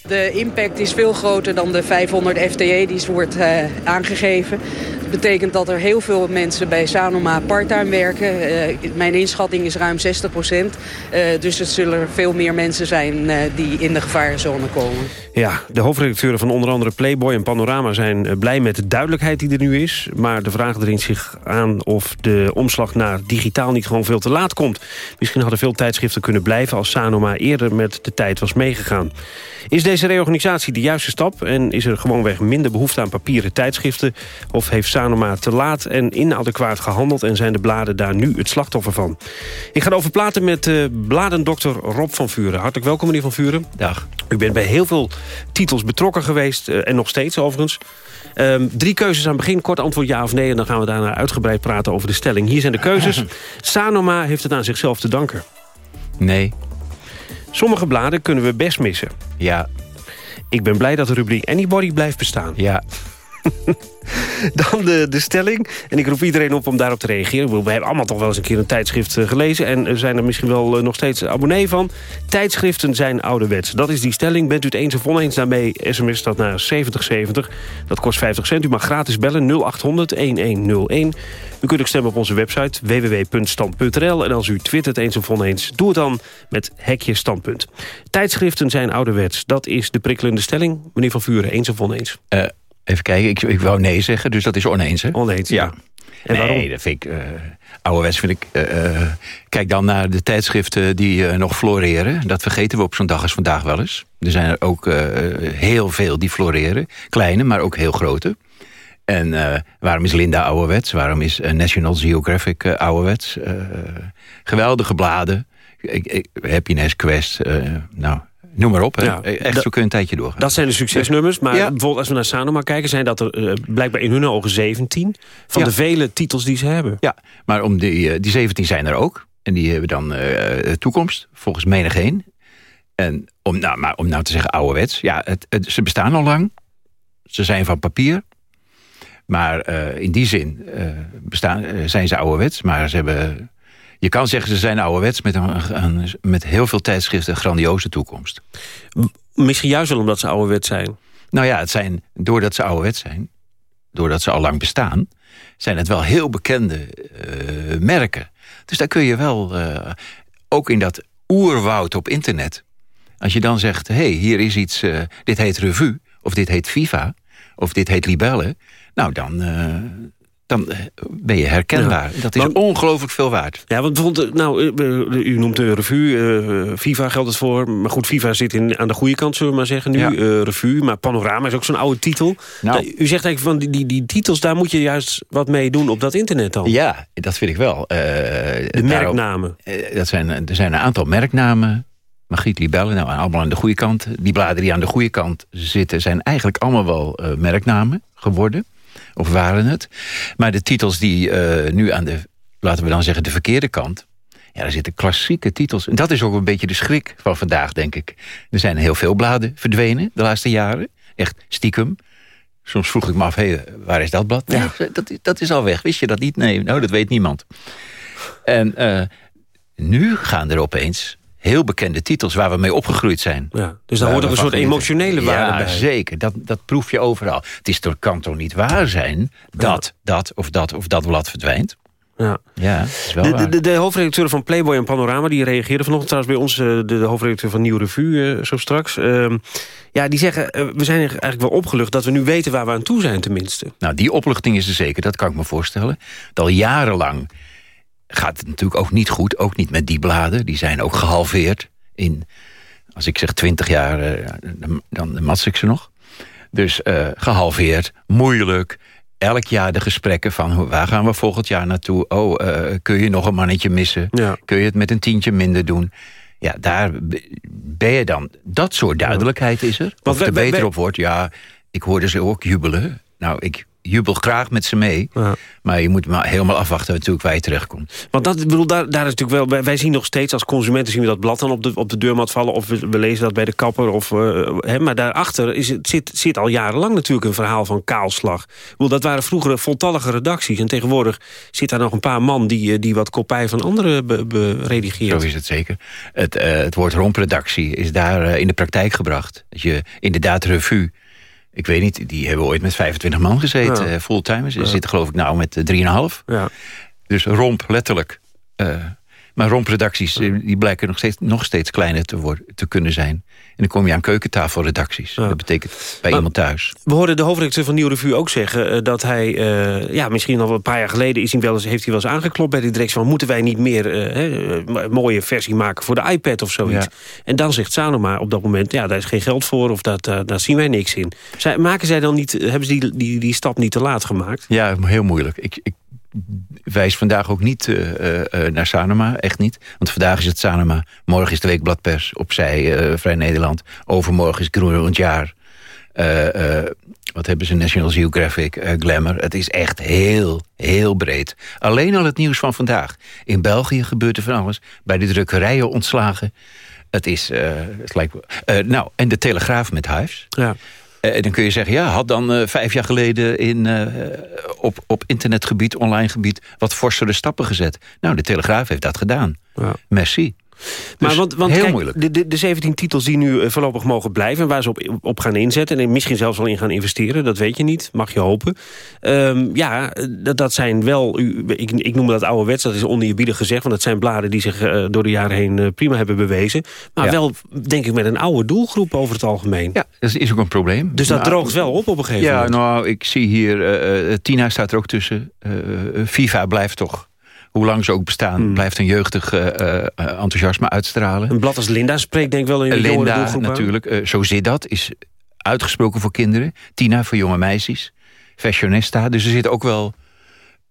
De impact is veel groter dan de 500 FTE die wordt eh, aangegeven. Dat betekent dat er heel veel mensen bij Sanoma parttime werken. Eh, mijn inschatting is ruim 60 procent. Eh, dus er zullen veel meer mensen zijn die in de gevarenzone komen. Ja, de hoofdredacteuren van onder andere Playboy en Panorama... zijn eh, blij met de duidelijkheid die er nu is. Maar de vraag dringt zich aan of de omslag naar digitaal niet gewoon veel te laat komt. Misschien hadden veel tijdschriften kunnen blijven... als Sanoma eerder met de tijd was meegegaan. Is deze reorganisatie de juiste stap? En is er gewoonweg minder behoefte aan papieren tijdschriften? Of heeft Sanoma te laat en inadequaat gehandeld... en zijn de bladen daar nu het slachtoffer van? Ik ga over praten met uh, bladendokter Rob van Vuren. Hartelijk welkom, meneer Van Vuren. Dag. U bent bij heel veel titels betrokken geweest. Uh, en nog steeds overigens. Um, drie keuzes aan het begin, kort antwoord ja of nee... en dan gaan we daarna uitgebreid praten over de stelling. Hier zijn de keuzes. Sanoma heeft het aan zichzelf te danken. Nee. Sommige bladen kunnen we best missen. Ja. Ik ben blij dat de rubriek Anybody blijft bestaan. Ja. Dan de, de stelling. En ik roep iedereen op om daarop te reageren. We hebben allemaal toch wel eens een keer een tijdschrift eh, gelezen... en zijn er misschien wel eh, nog steeds abonnee van. Tijdschriften zijn ouderwets. Dat is die stelling. Bent u het eens of oneens daarmee? SMS dat naar 7070. Dat kost 50 cent. U mag gratis bellen 0800-1101. U kunt ook stemmen op onze website www.stand.nl. En als u twittert eens of oneens, doe het dan met hekje standpunt. Tijdschriften zijn ouderwets. Dat is de prikkelende stelling. Meneer Van Vuren, eens of oneens? Uh, Even kijken, ik, ik wou nee zeggen, dus dat is oneens, hè? Oneens, ja. En nee, waarom? dat vind ik... Uh, ouderwets vind ik... Uh, kijk dan naar de tijdschriften die nog floreren. Dat vergeten we op zo'n dag als vandaag wel eens. Er zijn er ook heel veel die floreren. Kleine, maar ook heel grote. En waarom is Linda ouderwets? Waarom is National Geographic ouderwets? geweldige bladen. Ik, ik, Happiness Quest, nou noem maar op. Hè. Ja, Echt, zo kun je een tijdje doorgaan. Dat zijn de succesnummers. Maar bijvoorbeeld als we naar Sanoma kijken... zijn dat er uh, blijkbaar in hun ogen 17 van ja. de vele titels die ze hebben. Ja, maar om die, die 17 zijn er ook. En die hebben dan uh, toekomst, volgens menig een. En om nou, maar om nou te zeggen ouderwets... ja, het, het, ze bestaan al lang. Ze zijn van papier. Maar in die zin bestaan, zijn ze ouderwets. Maar ze hebben je kan zeggen ze zijn ouderwets met, een, met heel veel tijdschriften een grandioze toekomst. Misschien juist wel omdat ze ouderwets zijn. Nou ja, het zijn, doordat ze ouderwets zijn, doordat ze al lang bestaan... zijn het wel heel bekende uh, merken. Dus daar kun je wel, uh, ook in dat oerwoud op internet... als je dan zegt, hé, hey, hier is iets, uh, dit heet Revue... of dit heet Viva, of dit heet Libelle... nou, dan, dan eh, ben je herkenbaar. Dat is ongelooflijk veel waard. Ja, want bijvoorbeeld, nou, eh, u noemt de revue, uh, Viva geldt het voor. Maar goed, Viva zit in, aan de goede kant, zullen we maar zeggen nu. Ja. Uh, revue, maar Panorama is ook zo'n oude titel. Nou, u zegt eigenlijk van die, die, die, titels, daar moet je juist wat mee doen op dat internet dan. Ja, dat vind ik wel. de merknamen. dat zijn, er zijn een aantal merknamen. Margriet Libelle, nou allemaal aan de goede kant. Die bladen die aan de goede kant zitten... zijn eigenlijk allemaal wel merknamen geworden. Of waren het. Maar de titels die uh, nu aan de, laten we dan zeggen, de verkeerde kant... Ja, daar zitten klassieke titels. En dat is ook een beetje de schrik van vandaag, denk ik. Er zijn heel veel bladen verdwenen de laatste jaren. Echt stiekem. Soms vroeg ik me af, hey, waar is dat blad? Ja. dat, dat is al weg. Wist je dat niet? Nee, nou, dat weet niemand. En uh, nu gaan er opeens heel bekende titels waar we mee opgegroeid zijn. Ja, dus daar hoort ook een soort emotionele waarde ja, bij. zeker. Dat, dat proef je overal. Het is door kan toch niet waar zijn dat, dat of dat of dat blad verdwijnt. Ja. Ja, de, de, de, hoofdredacteur van Playboy en Panorama... die reageerde vanochtend trouwens bij ons... Eh, de, de hoofdredacteur van Nieuw Revue, uh, zo straks. Uh, ja, die zeggen, uh, we zijn eigenlijk wel opgelucht... dat we nu weten waar we aan toe zijn tenminste. Nou, die opluchting is er zeker, dat kan ik me voorstellen. Dat al jarenlang gaat het natuurlijk ook niet goed. Ook niet met die bladen. Die zijn ook gehalveerd in, als ik zeg 20 jaar, uh, dan, dan mats ik ze nog. Dus uh, gehalveerd, moeilijk. Elk jaar de gesprekken van waar gaan we volgend jaar naartoe? Oh, uh, kun je nog een mannetje missen? Ja. Kun je het met een tientje minder doen? Ja, daar ben je dan. Dat soort duidelijkheid is er. Wat er beter op wordt, ja, ik hoorde ze ook jubelen. Nou, ik jubel graag met ze mee. Ja. Maar je moet maar helemaal afwachten natuurlijk waar je terechtkomt. Want dat, bedoel, daar, daar is natuurlijk wel, wij zien nog steeds als consumenten zien we dat blad dan op de, op de deurmat vallen. Of we, we lezen dat bij de kapper. Of, uh, hè, maar daarachter is het, zit, zit al jarenlang natuurlijk een verhaal van kaalslag. bedoel, dat waren vroeger voltallige redacties. En tegenwoordig zit daar nog een paar man die, die wat kopij van anderen be, be Zo is het zeker. Het, uh, het woord rompredactie is daar uh, in de praktijk gebracht. Dat je inderdaad revue ik weet niet, die hebben ooit met 25 man gezeten, ja. fulltime. Ze zitten geloof ik nou met 3,5. Ja. Dus romp, letterlijk. Uh, Maar romproducties eh, die blijken nog steeds, nog steeds kleiner te, worden, te kunnen zijn. En dan kom je aan keukentafelredacties. Dat betekent bij iemand thuis. We hoorden de hoofdredacteur van Nieuw Revue ook zeggen... eh, dat hij, eh, ja, misschien al een paar jaar geleden is hij wel eens, heeft hij wel eens aangeklopt bij de directie... van moeten wij niet meer een mooie versie maken voor de iPad of zoiets. Ja. En dan zegt Sanoma op dat moment, ja, daar is geen geld voor... of dat, daar zien wij niks in. Zij, maken zij dan niet, hebben ze die, die, die stap niet te laat gemaakt? Ja, heel moeilijk. Ik, ik wijs vandaag ook niet eh, eh, eh, naar Sanoma, echt niet. Want vandaag is het Sanoma, morgen is de Weekbladpers, opzij Vrij Nederland. Overmorgen is Groenland Jaar. Wat hebben ze, National Geographic, Glamour. Het is echt heel, heel breed. Alleen al het nieuws van vandaag. In België gebeurt er van alles. Bij de drukkerijen ontslagen. Het is, het lijkt, nou, en de Telegraaf met Hives. Ja. Eh, dan kun je zeggen, ja, had dan eh, vijf jaar geleden in, eh, op, op internetgebied, online gebied, wat forsere stappen gezet. Nou, de Telegraaf heeft dat gedaan. Merci. Maar Dus want, want heel kijk, moeilijk. De, de, de 17 titels die nu eh, voorlopig mogen blijven... en waar ze op, op gaan inzetten en misschien zelfs wel in gaan investeren... dat weet je niet, mag je hopen. Ehm, ja, eh, dat, dat zijn wel... Ik, ik noem dat ouderwets, dat is oneerbiedig gezegd... want dat zijn bladen die zich eh, door de jaren heen prima hebben bewezen. Maar Ja. wel, denk ik, met een oude doelgroep over het algemeen. Ja, dat is ook een probleem. Dus dat Nou, droogt wel op op een gegeven ja, moment. nou, ik zie hier, Tina staat er ook tussen. Eh, FIFA blijft toch, hoe lang ze ook bestaan... Hmm. blijft een jeugdig eh, eh, enthousiasme uitstralen. Een blad als Linda spreekt denk ik wel in de jongere Linda doelgroep natuurlijk, eh, zo zit dat, is uitgesproken voor kinderen. Tina voor jonge meisjes. Fashionista, dus er zitten ook wel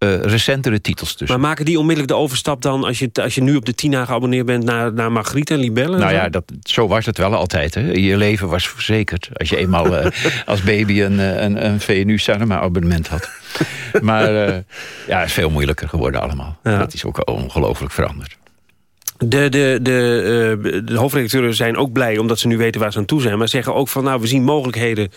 eh, recentere titels tussen. Maar maken die onmiddellijk de overstap dan... als je, als je nu op de Tina geabonneerd bent naar, naar Margriet en Libelle? Nou ja, dat, zo was het wel altijd. Hè. Je leven was verzekerd. Als je eenmaal eh, als baby een, eh, een, een VNU Cinema abonnement had. Maar ja, het is veel moeilijker geworden allemaal. Dat is ook ongelooflijk veranderd. De, de, de, eh, de hoofdredacteuren zijn ook blij omdat ze nu weten waar ze aan toe zijn. Maar zeggen ook van nou, we zien mogelijkheden.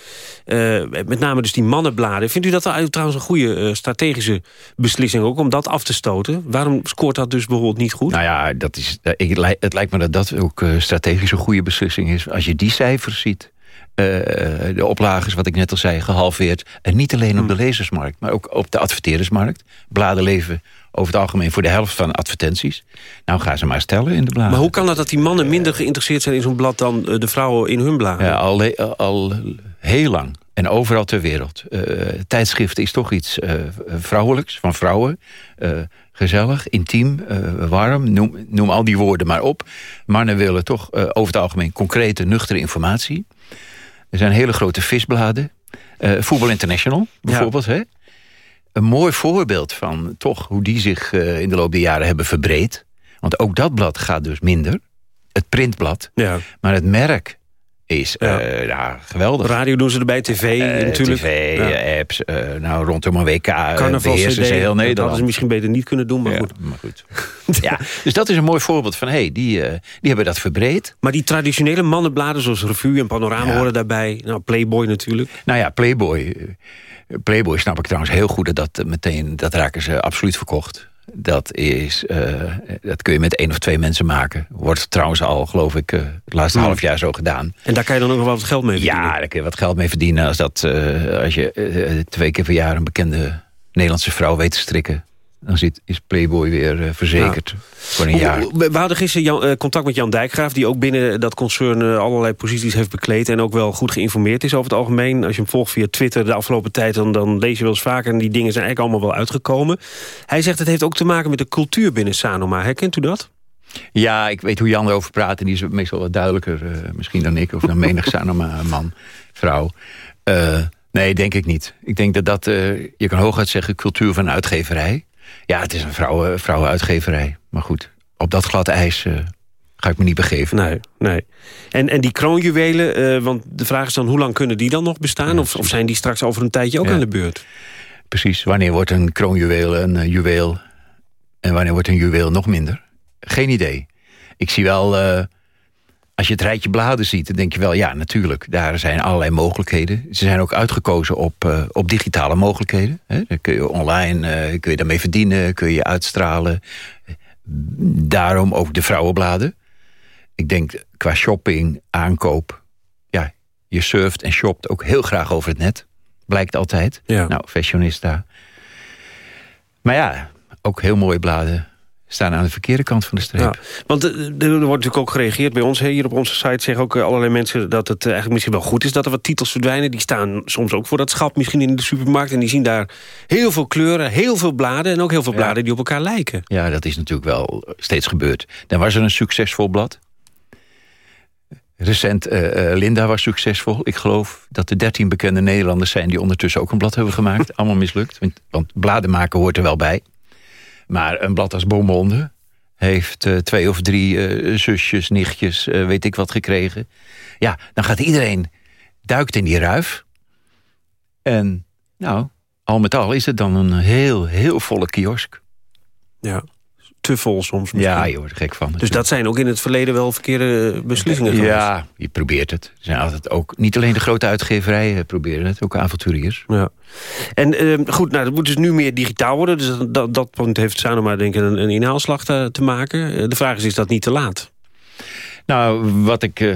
eh, met name dus die mannenbladen. Vindt u dat trouwens een goede eh, strategische beslissing ook om dat af te stoten? Waarom scoort dat dus bijvoorbeeld niet goed? Nou ja, dat is, ik, het lijkt me dat dat ook strategisch een goede beslissing is. Als je die cijfers ziet. de oplages, wat ik net al zei, gehalveerd. En niet alleen Hmm. op de lezersmarkt, maar ook op de adverteerdersmarkt. Bladen leven over het algemeen voor de helft van advertenties. Nou, gaan ze maar stellen in de bladen. Maar hoe kan het dat die mannen minder geïnteresseerd zijn in zo'n blad dan eh, de vrouwen in hun bladen? Ja, al, al heel lang. En overal ter wereld. Eh tijdschrift is toch iets eh, vrouwelijks, van vrouwen. Gezellig, intiem, warm. Noem, noem al die woorden maar op. Mannen willen toch over het algemeen concrete, nuchtere informatie. Er zijn hele grote visbladen. Voetbal International, bijvoorbeeld. Hè? Een mooi voorbeeld van toch hoe die zich eh, in de loop der jaren hebben verbreed. Want ook dat blad gaat dus minder. Het printblad. Ja. Maar het merk is eh, ja, geweldig. Radio doen ze erbij, tv Eh, natuurlijk. TV, Ja. eh, apps, eh, nou rondom een WK eh, Carnaval beheersen CD, ze heel dat Nederland. hadden ze misschien beter niet kunnen doen, maar Ja, goed. maar goed. ja, dus dat is een mooi voorbeeld van, hé, hey, die, eh, die hebben dat verbreed. Maar die traditionele mannenbladen zoals Revue en Panorama horen daarbij. Nou, Playboy natuurlijk. Nou ja, Playboy. Playboy snap ik trouwens heel goed dat dat eh, meteen, dat raken ze absoluut verkocht. Dat, is, eh, dat kun je met één of twee mensen maken. Wordt trouwens al, geloof ik, eh, het laatste Hmm. half jaar zo gedaan. En daar kan je dan ook nog wel wat geld mee verdienen. Ja, daar kun je wat geld mee verdienen. Als, dat, als je twee keer per jaar een bekende Nederlandse vrouw weet te strikken. Dan zit, is Playboy weer eh, verzekerd voor een Hoe- jaar. We hadden gisteren Jan- eh, contact met Jan Dijkgraaf... die ook binnen dat concern eh, allerlei posities heeft bekleed... en ook wel goed geïnformeerd is over het algemeen. Als je hem volgt via Twitter de afgelopen tijd... dan, dan lees je wel eens vaker en die dingen zijn eigenlijk allemaal wel uitgekomen. Hij zegt het heeft ook te maken met de cultuur binnen Sanoma. Herkent u dat? Ja, ik weet hoe Jan erover praat. En die is meestal wat duidelijker misschien dan ik. Of dan menig Sanoma man, vrouw. Nee, denk ik niet. Ik denk dat dat, je kan hooguit zeggen, cultuur van uitgeverij. Ja, het is een vrouwen, vrouwenuitgeverij. Maar goed, op dat glad ijs eh, ga ik me niet begeven. Nee, nee. En, en die kroonjuwelen, eh, want de vraag is dan... hoe lang kunnen die dan nog bestaan? of, of zijn die straks over een tijdje ook Ja. aan de beurt? Precies, wanneer wordt een kroonjuweel een eh, juweel... en wanneer wordt een juweel nog minder? Geen idee. Ik zie wel, als je het rijtje bladen ziet... dan denk je wel, ja, natuurlijk, daar zijn allerlei mogelijkheden. Ze zijn ook uitgekozen op, eh, op digitale mogelijkheden. Hè? Dan kun je online, eh, kun je daarmee verdienen, kun je uitstralen. Daarom ook de vrouwenbladen. Ik denk, qua shopping, aankoop... ja, je surft en shopt ook heel graag over het net. Blijkt altijd. Ja. Nou, fashionista. Maar ja, ook heel mooie bladen staan aan de verkeerde kant van de streep. Ja, want eh, er wordt natuurlijk ook gereageerd bij ons. Hier op onze site zeggen ook eh, allerlei mensen dat het eh, eigenlijk misschien wel goed is... dat er wat titels verdwijnen. Die staan soms ook voor dat schap misschien in de supermarkt. En die zien daar heel veel kleuren, heel veel bladen... en ook heel veel bladen die op elkaar lijken. Ja, dat is natuurlijk wel steeds gebeurd. Dan was er een succesvol blad. Recent, eh, Linda was succesvol. Ik geloof dat er dertien bekende Nederlanders zijn... die ondertussen ook een blad hebben gemaakt. Allemaal mislukt, want, want bladen maken hoort er wel bij. Maar een blad als Beaumonde heeft eh, twee of drie eh, zusjes, nichtjes, eh, weet ik wat gekregen. Ja, dan gaat iedereen, duikt in die ruif. En nou, al met al is het dan een heel, heel volle kiosk. Ja, te vol soms misschien. Ja, je wordt er gek van. Dus dat zijn ook in het verleden wel verkeerde beslissingen geweest. Ja, je probeert het. Er zijn altijd ook, niet alleen de grote uitgeverijen proberen het, ook avonturiers. Ja. En eh, goed, nou, dat moet dus nu meer digitaal worden. Dus dat, dat punt heeft Sanoma denk ik een, een inhaalslag te, te maken. Eh, De vraag is, is dat niet te laat? Nou, wat ik eh,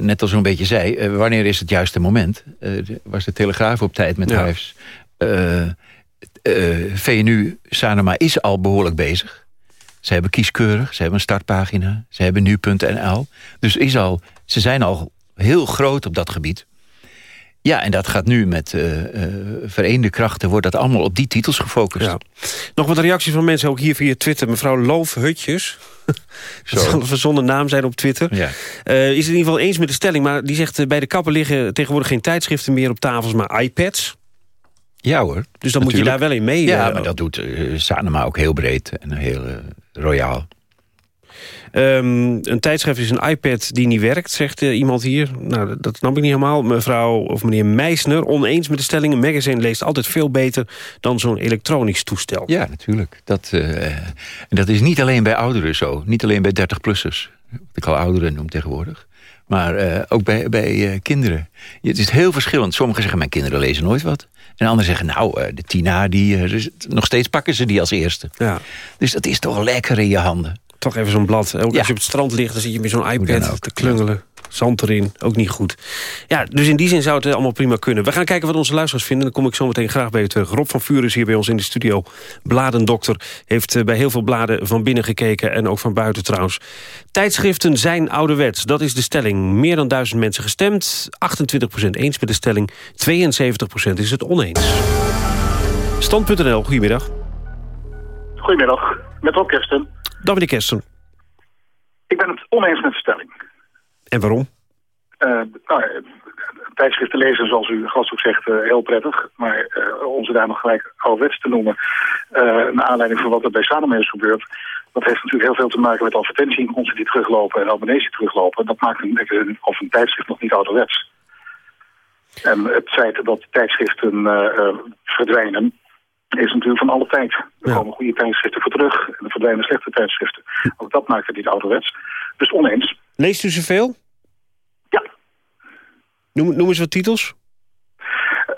net al zo'n beetje zei, eh, wanneer is het juiste moment? Eh, was de Telegraaf op tijd met Ja. Huis. Eh, eh, VNU, Sanoma is al behoorlijk bezig. Ze hebben kieskeurig, ze hebben een startpagina, ze hebben nu.nl. Dus is al, ze zijn al heel groot op dat gebied. Ja, en dat gaat nu met eh, vereende krachten... wordt dat allemaal op die titels gefocust. Ja. Nog wat reacties van mensen, ook hier via Twitter. Mevrouw Loof Hutjes. Dat zal een verzonnen naam zijn op Twitter. Ja. Eh, is het in ieder geval eens met de stelling. Maar die zegt, bij de kappen liggen tegenwoordig geen tijdschriften meer op tafels... maar iPads. Ja hoor. Dus dan moet je daar wel in mee. Ja, maar dat doet Sanoma ook heel breed en heel royaal. Ehm, een tijdschrift is een iPad die niet werkt, zegt eh, iemand hier. Nou, dat, dat snap ik niet helemaal. Mevrouw of meneer Meisner, oneens met de stelling... een magazine leest altijd veel beter dan zo'n elektronisch toestel. Ja, natuurlijk. Dat, eh, dat is niet alleen bij ouderen zo. Niet alleen bij 30-plussers. Wat ik al ouderen noem tegenwoordig. Maar eh, ook bij, bij eh, kinderen. Het is heel verschillend. Sommigen zeggen, mijn kinderen lezen nooit wat. En anderen zeggen, nou, eh, de Tina, die, dus nog steeds pakken ze die als eerste. Ja. Dus dat is toch lekker in je handen. Toch even zo'n blad. Ook Ja. als je op het strand ligt, dan zit je met zo'n iPad te klungelen. Zand erin, ook niet goed. Ja, dus in die zin zou het eh, allemaal prima kunnen. We gaan kijken wat onze luisteraars vinden. Dan kom ik zo meteen graag bij u terug. Rob van Vuur is hier bij ons in de studio. Bladendokter. Heeft eh, bij heel veel bladen van binnen gekeken. En ook van buiten trouwens. Tijdschriften zijn ouderwets. Dat is de stelling. Meer dan duizend mensen gestemd. 28% eens met de stelling. 72% is het oneens. Stand.nl, goedemiddag. Goedemiddag, met Rob Kersten. Meneer Kersten. Ik ben het oneens met de stelling. En waarom? Eh, nou, eh, tijdschriften lezen, zoals u gast ook zegt, eh, heel prettig. Maar eh, om ze daar nog gelijk ouderwets te noemen... naar aanleiding van wat er bij Sanoma is gebeurd... dat heeft natuurlijk heel veel te maken met advertentieinkomsten die teruglopen... en abonnees die teruglopen. Dat maakt een, of een tijdschrift nog niet ouderwets. En het feit dat tijdschriften verdwijnen... is natuurlijk van alle tijd. Er komen goede tijdschriften voor terug... en er verdwijnen slechte tijdschriften. Ook dat maakt het niet ouderwets. Dus oneens. Leest u ze veel? Ja. Noem, noem eens wat titels.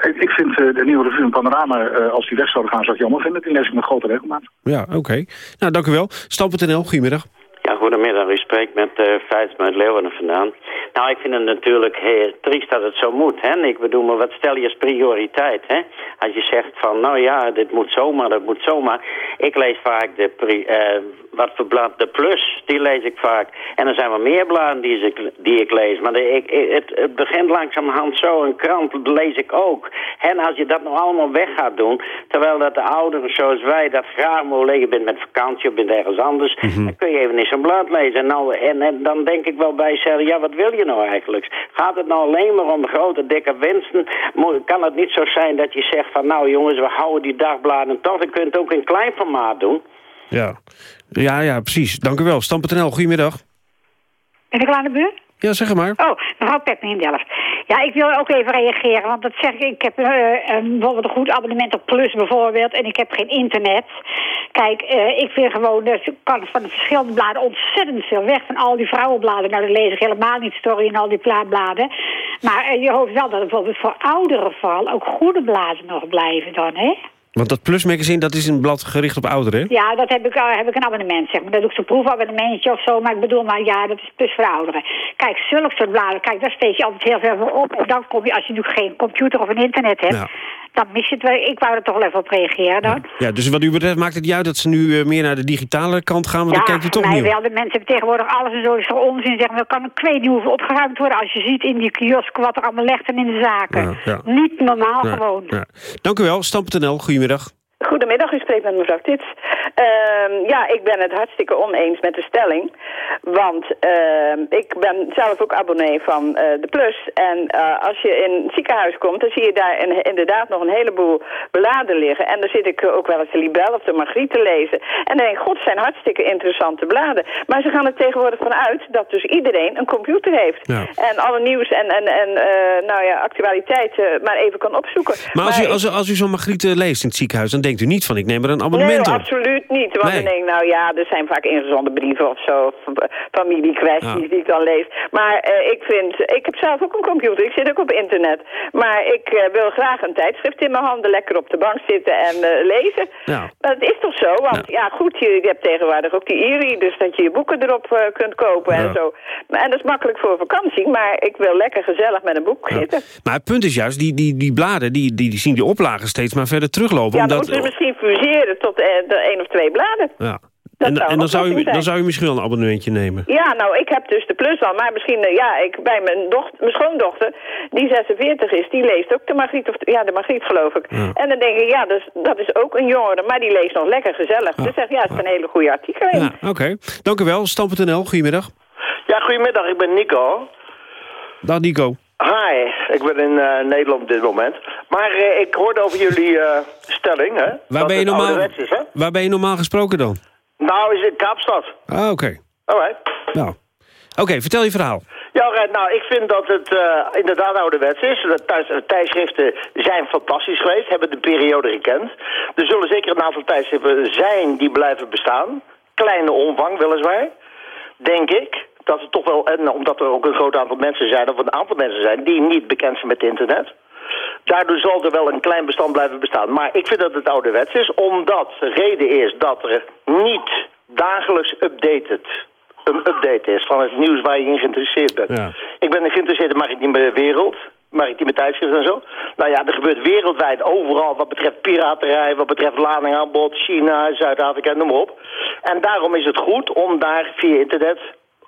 Ik, ik vind eh, de nieuwe revue en Panorama, eh, als die weg zouden gaan, zou ik jammer vinden. Die lees ik met grote regelmaat. Ja, oké. Nou, dank u wel. Stam.nl, goedemiddag. Ja, goedemiddag. U spreekt met uh, Feitsma uit Leeuwarden vandaan. Nou, ik vind het natuurlijk heel triest dat het zo moet. Hè? Ik bedoel, maar wat stel je als prioriteit? Hè? Als je zegt van, nou ja, dit moet zomaar, dat moet zomaar. Ik lees vaak de, uh, wat voor blad, de plus, die lees ik vaak. En er zijn wel meer bladen die ik, die ik lees. Maar de, ik, het, het begint langzamerhand zo, een krant lees ik ook. En als je dat nou allemaal weg gaat doen, terwijl dat de ouderen zoals wij dat graag mogen je bent met vakantie of bent ergens anders, mm -hmm. dan kun je even niet zo'n blad lezen. En, nou, en, en, dan denk ik wel bij zeggen, ja, wat wil je nou eigenlijk? Gaat het nou alleen maar om grote, dikke winsten? Kan het niet zo zijn dat je zegt van, nou jongens, we houden die dagbladen toch, je het ook in klein formaat doen. Ja, ja, ja precies. Dank u wel. Stam.nl, goedemiddag. Ben ik al aan de beurt? Ja, zeg maar. Oh, mevrouw Pepper in Delft. Ja, ik wil ook even reageren, want dat zeg ik. Ik heb uh, bijvoorbeeld een goed abonnement op Plus bijvoorbeeld en ik heb geen internet. Kijk, uh, ik vind gewoon, dat kan van de verschillende bladen ontzettend veel weg. Van al die vrouwenbladen, nou dan lees ik helemaal niet story en al die plaatbladen. Maar uh, je hoopt wel dat bijvoorbeeld voor ouderen vooral ook goede bladen nog blijven dan, hè? Want dat Plus Magazine, dat is een blad gericht op ouderen? Ja, dat heb ik, uh, heb ik een abonnement, zeg maar. Dat doe ik zo'n proefabonnementje of zo. Maar ik bedoel, maar ja, dat is Plus voor ouderen. Kijk, zulke soort bladen, kijk, daar steek je altijd heel veel op. En dan kom je, als je nu geen computer of een internet hebt... Ja. Dan mis je het wel. Ik wou er toch wel even op reageren dan. Ja, dus wat u betreft maakt het niet uit dat ze nu eh, meer naar de digitale kant gaan... want dan kijkt u toch niet op. wel. De mensen hebben tegenwoordig alles en zo is er onzin. Zeggen, we kan ik weet niet hoeveel opgeruimd worden... als je ziet in die kiosk wat er allemaal legt en in de zaken. Ja, ja. Niet normaal Ja, gewoon. ja. Dank u wel, Stam.nl, goedemiddag. Goedemiddag, u spreekt met mevrouw Tits. Ehm, ja, ik ben het hartstikke oneens met de stelling. Want ehm, ik ben zelf ook abonnee van eh, de Plus. En eh, als je in het ziekenhuis komt, dan zie je daar in- inderdaad nog een heleboel bladen liggen. En dan zit ik ook wel eens de Libel of de Margriet te lezen. En dan denk ik, god, zijn hartstikke interessante bladen. Maar ze gaan er tegenwoordig van uit dat dus iedereen een computer heeft. Ja. En alle nieuws en, en, en eh, nou ja, actualiteiten maar even kan opzoeken. Maar als u, als, u- als u zo'n Margriet leest in het ziekenhuis... dan denkt u niet van, ik neem er een abonnement nee, op. absoluut niet. Want Nee. dan denk ik, nou ja, er zijn vaak ingezonden brieven of zo, eh, familiekwesties die ik dan lees. Maar eh, ik vind, ik heb zelf ook een computer, ik zit ook op internet. Maar ik eh, wil graag een tijdschrift in mijn handen, lekker op de bank zitten en lezen. Ja. Maar het is toch zo, want ja, goed, je, je hebt tegenwoordig ook die e-readers, dat je je boeken erop kunt kopen en zo. Maar- En dat is makkelijk voor vakantie, maar ik wil lekker gezellig met een boek zitten. Maar het punt is juist, die, die, die bladen die, die, die zien die oplagen steeds maar verder teruglopen. Ja, omdat, ze misschien fuseren tot eh, de één of twee bladen. ja. Dat En, zou en dan, zou u, dan zou u misschien wel een abonnementje nemen. Ja, nou, ik heb dus de plus al. Maar misschien, eh, ja, ik, bij mijn, dochter, mijn schoondochter, die 46 is, die leest ook de Margriet, of, ja, de Margriet geloof ik. En dan denk ik, ja, dus, dat is ook een jongere, maar die leest nog lekker gezellig. Dus zeg, ja, het is een hele goede artikel. Ja, Oké, dank u wel. Stam.nl, goedemiddag. Ja, goedemiddag, ik ben Nico. Dag Nico. Hi, ik ben in eh, Nederland op dit moment. Maar eh, ik hoorde over jullie eh, stelling, hè? Waar ben, je normaal, Is, hè? waar ben je normaal gesproken dan? Nou, is het Kaapstad. Ah, oké. Alright. Nou. Oké, vertel je verhaal. Ja, alright, nou, ik vind dat het eh, inderdaad ouderwets is. De tijdschriften zijn fantastisch geweest, hebben de periode gekend. Er zullen zeker een aantal tijdschriften zijn die blijven bestaan. Kleine omvang, weliswaar. Denk ik. Dat het toch wel, en omdat er ook een groot aantal mensen zijn, of een aantal mensen zijn, die niet bekend zijn met internet. Daardoor zal er wel een klein bestand blijven bestaan. Maar ik vind dat het ouderwets is, omdat de reden is dat er niet dagelijks updated een update is van het nieuws waar je in geïnteresseerd bent. Ja. Ik ben geïnteresseerd in maritieme wereld, maritieme tijdschriften en zo. Nou ja, er gebeurt wereldwijd overal wat betreft piraterij, wat betreft lading aan bod, China, Zuid-Afrika, noem maar op. En daarom is het goed om daar via internet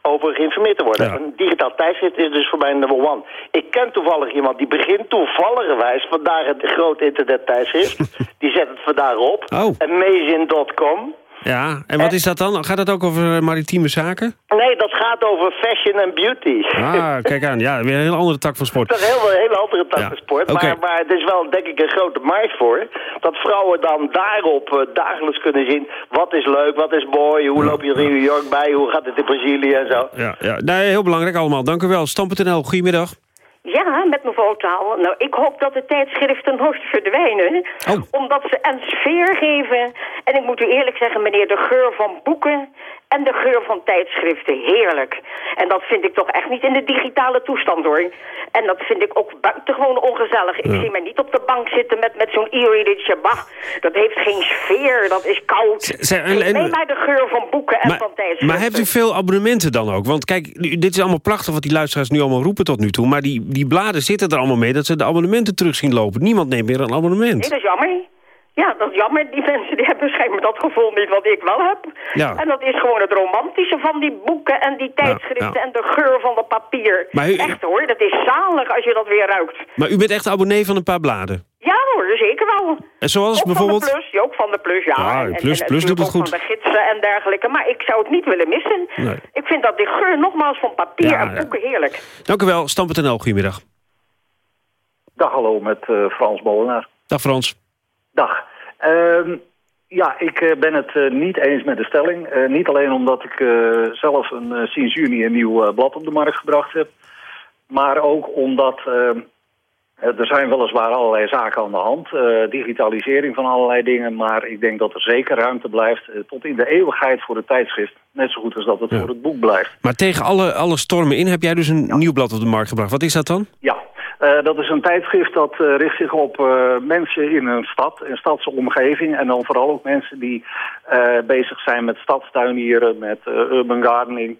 over geïnformeerd te worden. Een digitaal tijdschrift is dus voor mij number one. Ik ken toevallig iemand die begint toevalligerwijs, vandaar het groot internet tijdschrift. die zet het vandaar op. Oh. Amazing.com. Ja, en wat is dat dan? Gaat het ook over maritieme zaken? Nee, dat gaat over fashion en beauty. Ah, kijk aan. Ja, weer een heel andere tak van sport. Dat is een heel, hele andere tak van sport. Maar, maar er is wel denk ik een grote markt voor. Dat vrouwen dan daarop eh, dagelijks kunnen zien... wat is leuk, wat is mooi, hoe loop je er in New York bij... hoe gaat het in Brazilië en zo. Ja, ja. Nee, heel belangrijk allemaal. Dank u wel. Stam.nl, goedemiddag. Ja, met mevrouw Taal. Nou, ik hoop dat de tijdschriften nooit verdwijnen. Oh. Omdat ze een sfeer geven. En ik moet u eerlijk zeggen, meneer, de geur van boeken en de geur van tijdschriften, heerlijk. En dat vind ik toch echt niet in de digitale toestand, hoor. En dat vind ik ook buitengewoon ongezellig. Ik zie mij niet op de bank zitten met, met zo'n e-readertje. Bah, dat heeft geen sfeer, dat is koud. En- en- Neem maar de geur van boeken en van tijdschriften. Maar heeft u veel abonnementen dan ook? Want kijk, dit is allemaal prachtig wat die luisteraars nu allemaal roepen tot nu toe. Maar die, die bladen zitten er allemaal mee dat ze de abonnementen terug zien lopen. Niemand neemt meer een abonnement. Nee, dat is jammer. Ja, dat is jammer. Die mensen die hebben schijnbaar dat gevoel niet wat ik wel heb. Ja. En dat is gewoon het romantische van die boeken en die tijdschriften ja. en de geur van het papier. Maar u- Echt hoor, dat is zalig als je dat weer ruikt. Maar u bent echt abonnee van een paar bladen. Ja hoor, zeker wel. En zoals ook bijvoorbeeld... van de plus, ook van de plus, ja. Ja, En- en- Plus- en Plus doet het goed. van de gidsen en dergelijke. Maar ik zou het niet willen missen. Nee. Ik vind dat die geur nogmaals van papier Ja, en ja. boeken heerlijk. Dank u wel. Stam.nl, goedemiddag. Dag, hallo, met eh, Frans Molenaar. Dag Frans. Dag. Ehm, ja, ik eh, ben het eh, niet eens met de stelling. Eh, niet alleen omdat ik zelf een, sinds juni een nieuw blad op de markt gebracht heb. Maar ook omdat ehm, eh, er zijn weliswaar allerlei zaken aan de hand. digitalisering van allerlei dingen. Maar ik denk dat er zeker ruimte blijft tot in de eeuwigheid voor het tijdschrift. Net zo goed als dat het voor het boek blijft. Maar tegen alle, alle stormen in heb jij dus een nieuw blad op de markt gebracht. Wat is dat dan? Ja, eh, dat is een tijdschrift dat eh, richt zich op eh, mensen in een stad, een stadse omgeving. En dan vooral ook mensen die bezig zijn met stadstuinieren, met urban gardening.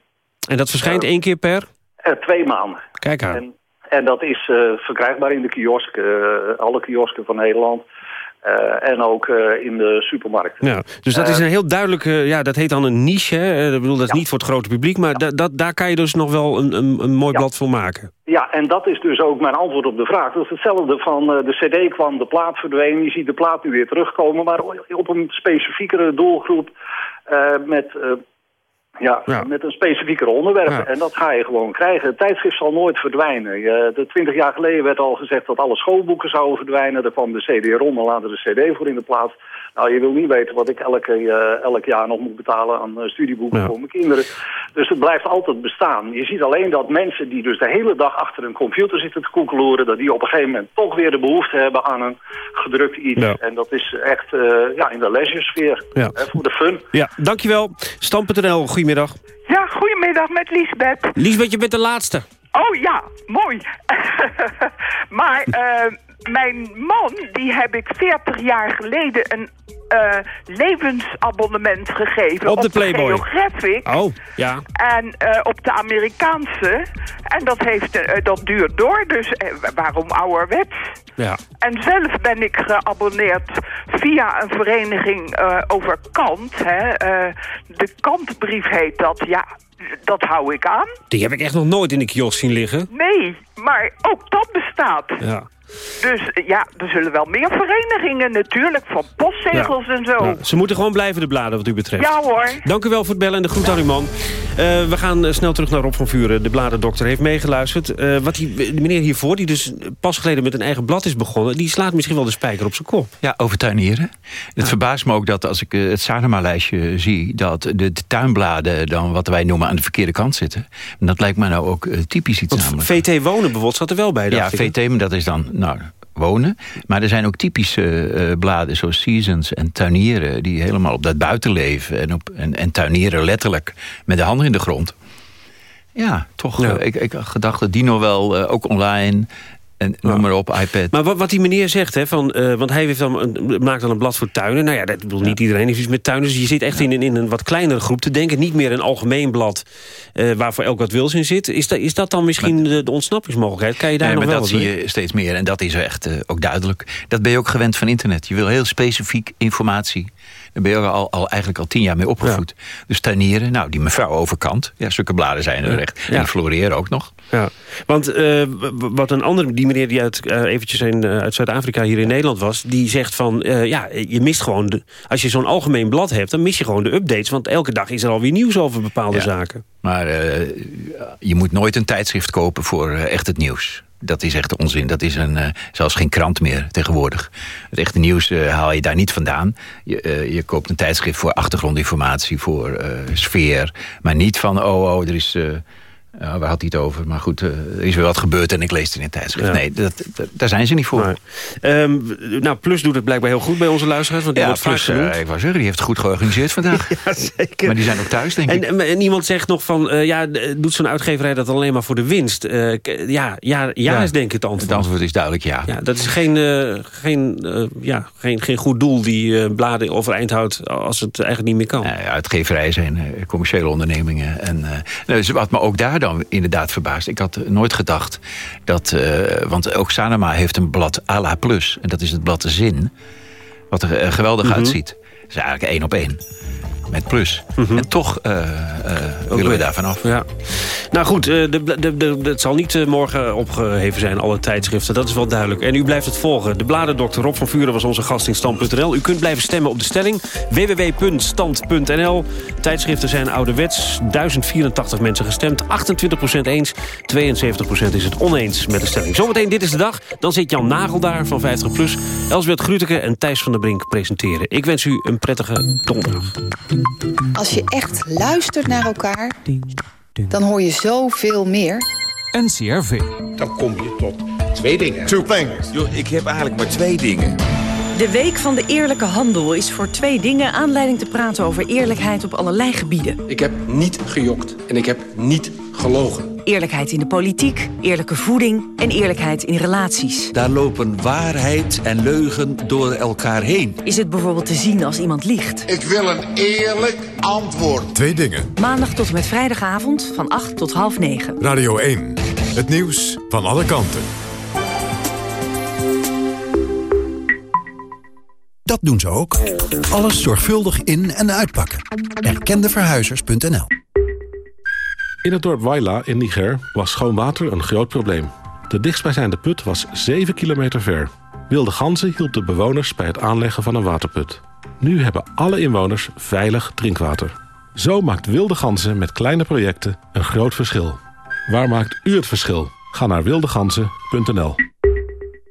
En dat verschijnt één keer per? Twee maanden. Kijk aan. En, En dat is verkrijgbaar in de kiosk, alle kiosken van Nederland. Uh, en ook uh, in de supermarkt. Ja, dus dat is een heel duidelijk, uh, ja, dat heet dan een niche. Hè? Ik bedoel, dat is ja. niet voor het grote publiek, maar ja. dat, daar kan je dus nog wel een, een, een mooi ja. blad voor maken. Ja, en dat is dus ook mijn antwoord op de vraag. Dat is hetzelfde van de cd kwam, de plaat verdween. Je ziet de plaat nu weer terugkomen, maar op een specifiekere doelgroep met ja, ja, met een specifieker onderwerp. Ja. En dat ga je gewoon krijgen. Het tijdschrift zal nooit verdwijnen. Je, de twintig jaar geleden werd al gezegd dat alle schoolboeken zouden verdwijnen. Daar kwam de CD-ROM en later de CD voor in de plaats. Nou, je wil niet weten wat ik elke, uh, elk jaar nog moet betalen aan uh, studieboeken ja. voor mijn kinderen. Dus het blijft altijd bestaan. Je ziet alleen dat mensen die dus de hele dag achter een computer zitten te koekeloeren... dat die op een gegeven moment toch weer de behoefte hebben aan een gedrukt iets. En dat is echt uh, ja, in de leisuresfeer, ja. hè, voor de fun. Ja, dankjewel. Stam.nl, goedemiddag. Ja, goedemiddag met Liesbeth. Liesbeth, je bent de laatste. Oh ja, mooi. maar uh, mijn man, die heb ik 40 jaar geleden een uh, levensabonnement gegeven. Op de Playboy? Op de Geographic. Oh, ja. En uh, op de Amerikaanse. En dat, heeft, uh, dat duurt door, dus waarom ouderwets? Ja. En zelf ben ik geabonneerd via een vereniging over Kant. Hè. de Kantbrief heet dat, ja dat hou ik aan. Die heb ik echt nog nooit in de kiosk zien liggen. Nee, maar ook dat bestaat. Ja. Dus ja, er zullen wel meer verenigingen natuurlijk, van postzegels ja. en zo. Ja, ze moeten gewoon blijven de bladen wat u betreft. Ja hoor. Dank u wel voor het bellen en de groet aan uw man. Uh, we gaan uh, snel terug naar Rob van Vuren. De bladendokter heeft meegeluisterd. Uh, wat die, de meneer hiervoor, die dus pas geleden met een eigen blad is begonnen... die slaat misschien wel de spijker op zijn kop. Ja, over tuinieren. Het verbaast me ook dat als ik het Sanema-lijstje zie... dat de, de, tuinbladen dan wat wij noemen aan de verkeerde kant zitten. En dat lijkt mij nou ook typisch iets Want namelijk. VT Wonen bijvoorbeeld zat er wel bij. Ja, VT, dat is dan... Nou, wonen. Maar er zijn ook typische uh, bladen zoals Seasons en tuinieren... die helemaal op dat buitenleven en, op, en, en tuinieren letterlijk met de handen in de grond. Ja, toch. Ja. Uh, ik, ik gedacht dat die nog wel uh, ook online en noem ja. maar op, iPad. Maar wat, wat die meneer zegt, hè, van, uh, want hij heeft dan een, maakt dan een blad voor tuinen. Nou ja, dat bedoel, niet iedereen heeft iets met tuinen. Dus je zit echt ja. in, in een wat kleinere groep te denken. Niet meer een algemeen blad uh, waar voor elk wat wils in zit. Is, dat, is dat dan misschien de, de, ontsnappingsmogelijkheid? Kan je daar nee, nog maar wel dat zie je steeds meer. En dat is echt uh, ook duidelijk. Dat ben je ook gewend van internet. Je wil heel specifiek informatie. Daar ben je al, al eigenlijk al tien jaar mee opgevoed. Ja. Dus tuinieren, nou, die mevrouw overkant. Ja, zulke bladen zijn er echt. En die floreren ook nog. Ja, want uh, wat een andere, die meneer die uit, uh, eventjes in, uh, uit Zuid-Afrika hier in Nederland was... die zegt van, ja, je mist gewoon... De, als je zo'n algemeen blad hebt, dan mis je gewoon de updates. Want elke dag is er alweer nieuws over bepaalde ja. zaken. Maar je moet nooit een tijdschrift kopen voor echt het nieuws. Dat is echt onzin. Dat is een, uh, zelfs geen krant meer tegenwoordig. Het echte nieuws uh, haal je daar niet vandaan. Je, uh, je koopt een tijdschrift voor achtergrondinformatie, voor sfeer. Maar niet van, oh, oh, er is... Ja, waar had hij het over? Maar goed, uh, er is weer wat gebeurd en ik lees het in het tijdschrift. Ja. Nee, dat, dat, daar zijn ze niet voor. Um, nou, Plus doet het blijkbaar heel goed bij onze luisteraars. Want die ja, wordt Plus, uh, ik wou zeggen, die heeft het goed georganiseerd vandaag. ja, zeker. Maar die zijn ook thuis, denk ik. En, en iemand zegt nog van, uh, ja, doet zo'n uitgeverij dat alleen maar voor de winst? ja, ja, ja, ja, is denk ik het antwoord. Het antwoord is duidelijk ja. ja dat is geen, geen, ja, geen, geen goed doel die bladen overeind houdt als het eigenlijk niet meer kan. Uitgeverijen zijn commerciële ondernemingen. En, dus wat me ook daar dan inderdaad verbaasd. Ik had nooit gedacht dat... Uh, want ook Sanema heeft een blad à la plus. En dat is het blad de Zin. Wat er uh, geweldig mm -hmm. uitziet. Dat is eigenlijk één op één met plus. Mm -hmm. En toch uh, uh, willen we daarvan af. Ja. Nou goed, uh, de, de, de, het zal niet morgen opgeheven zijn, alle tijdschriften. Dat is wel duidelijk. En u blijft het volgen. De bladendokter Rob van Vuren was onze gast in Stand.nl. U kunt blijven stemmen op de stelling. www.stand.nl Tijdschriften zijn ouderwets. 1084 mensen gestemd. 28% eens. 72% is het oneens met de stelling. Zometeen Dit is de Dag. Dan zit Jan Nagel daar van 50PLUS. Elsbert Gruteke en Thijs van der Brink presenteren. Ik wens u een prettige donderdag. Als je echt luistert naar elkaar, dan hoor je zoveel meer. NCRV. Dan kom je tot twee dingen. Two things. Yo, ik heb eigenlijk maar twee dingen. De Week van de Eerlijke Handel is voor twee dingen aanleiding te praten over eerlijkheid op allerlei gebieden. Ik heb niet gejokt en ik heb niet gelogen. Eerlijkheid in de politiek, eerlijke voeding en eerlijkheid in relaties. Daar lopen waarheid en leugen door elkaar heen. Is het bijvoorbeeld te zien als iemand liegt? Ik wil een eerlijk antwoord. Twee dingen. Maandag tot en met vrijdagavond van 8 tot half 9. Radio 1. Het nieuws van alle kanten. Dat doen ze ook. Alles zorgvuldig in- en uitpakken. Erkendeverhuizers.nl In het dorp Waila in Niger was schoon water een groot probleem. De dichtstbijzijnde put was 7 kilometer ver. Wilde ganzen hielp de bewoners bij het aanleggen van een waterput. Nu hebben alle inwoners veilig drinkwater. Zo maakt Wilde Ganzen met kleine projecten een groot verschil. Waar maakt u het verschil? Ga naar wildeganzen.nl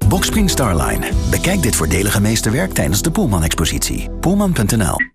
Boxspring Starline. Bekijk dit voordelige meesterwerk tijdens de Poelman-expositie. Poelman.nl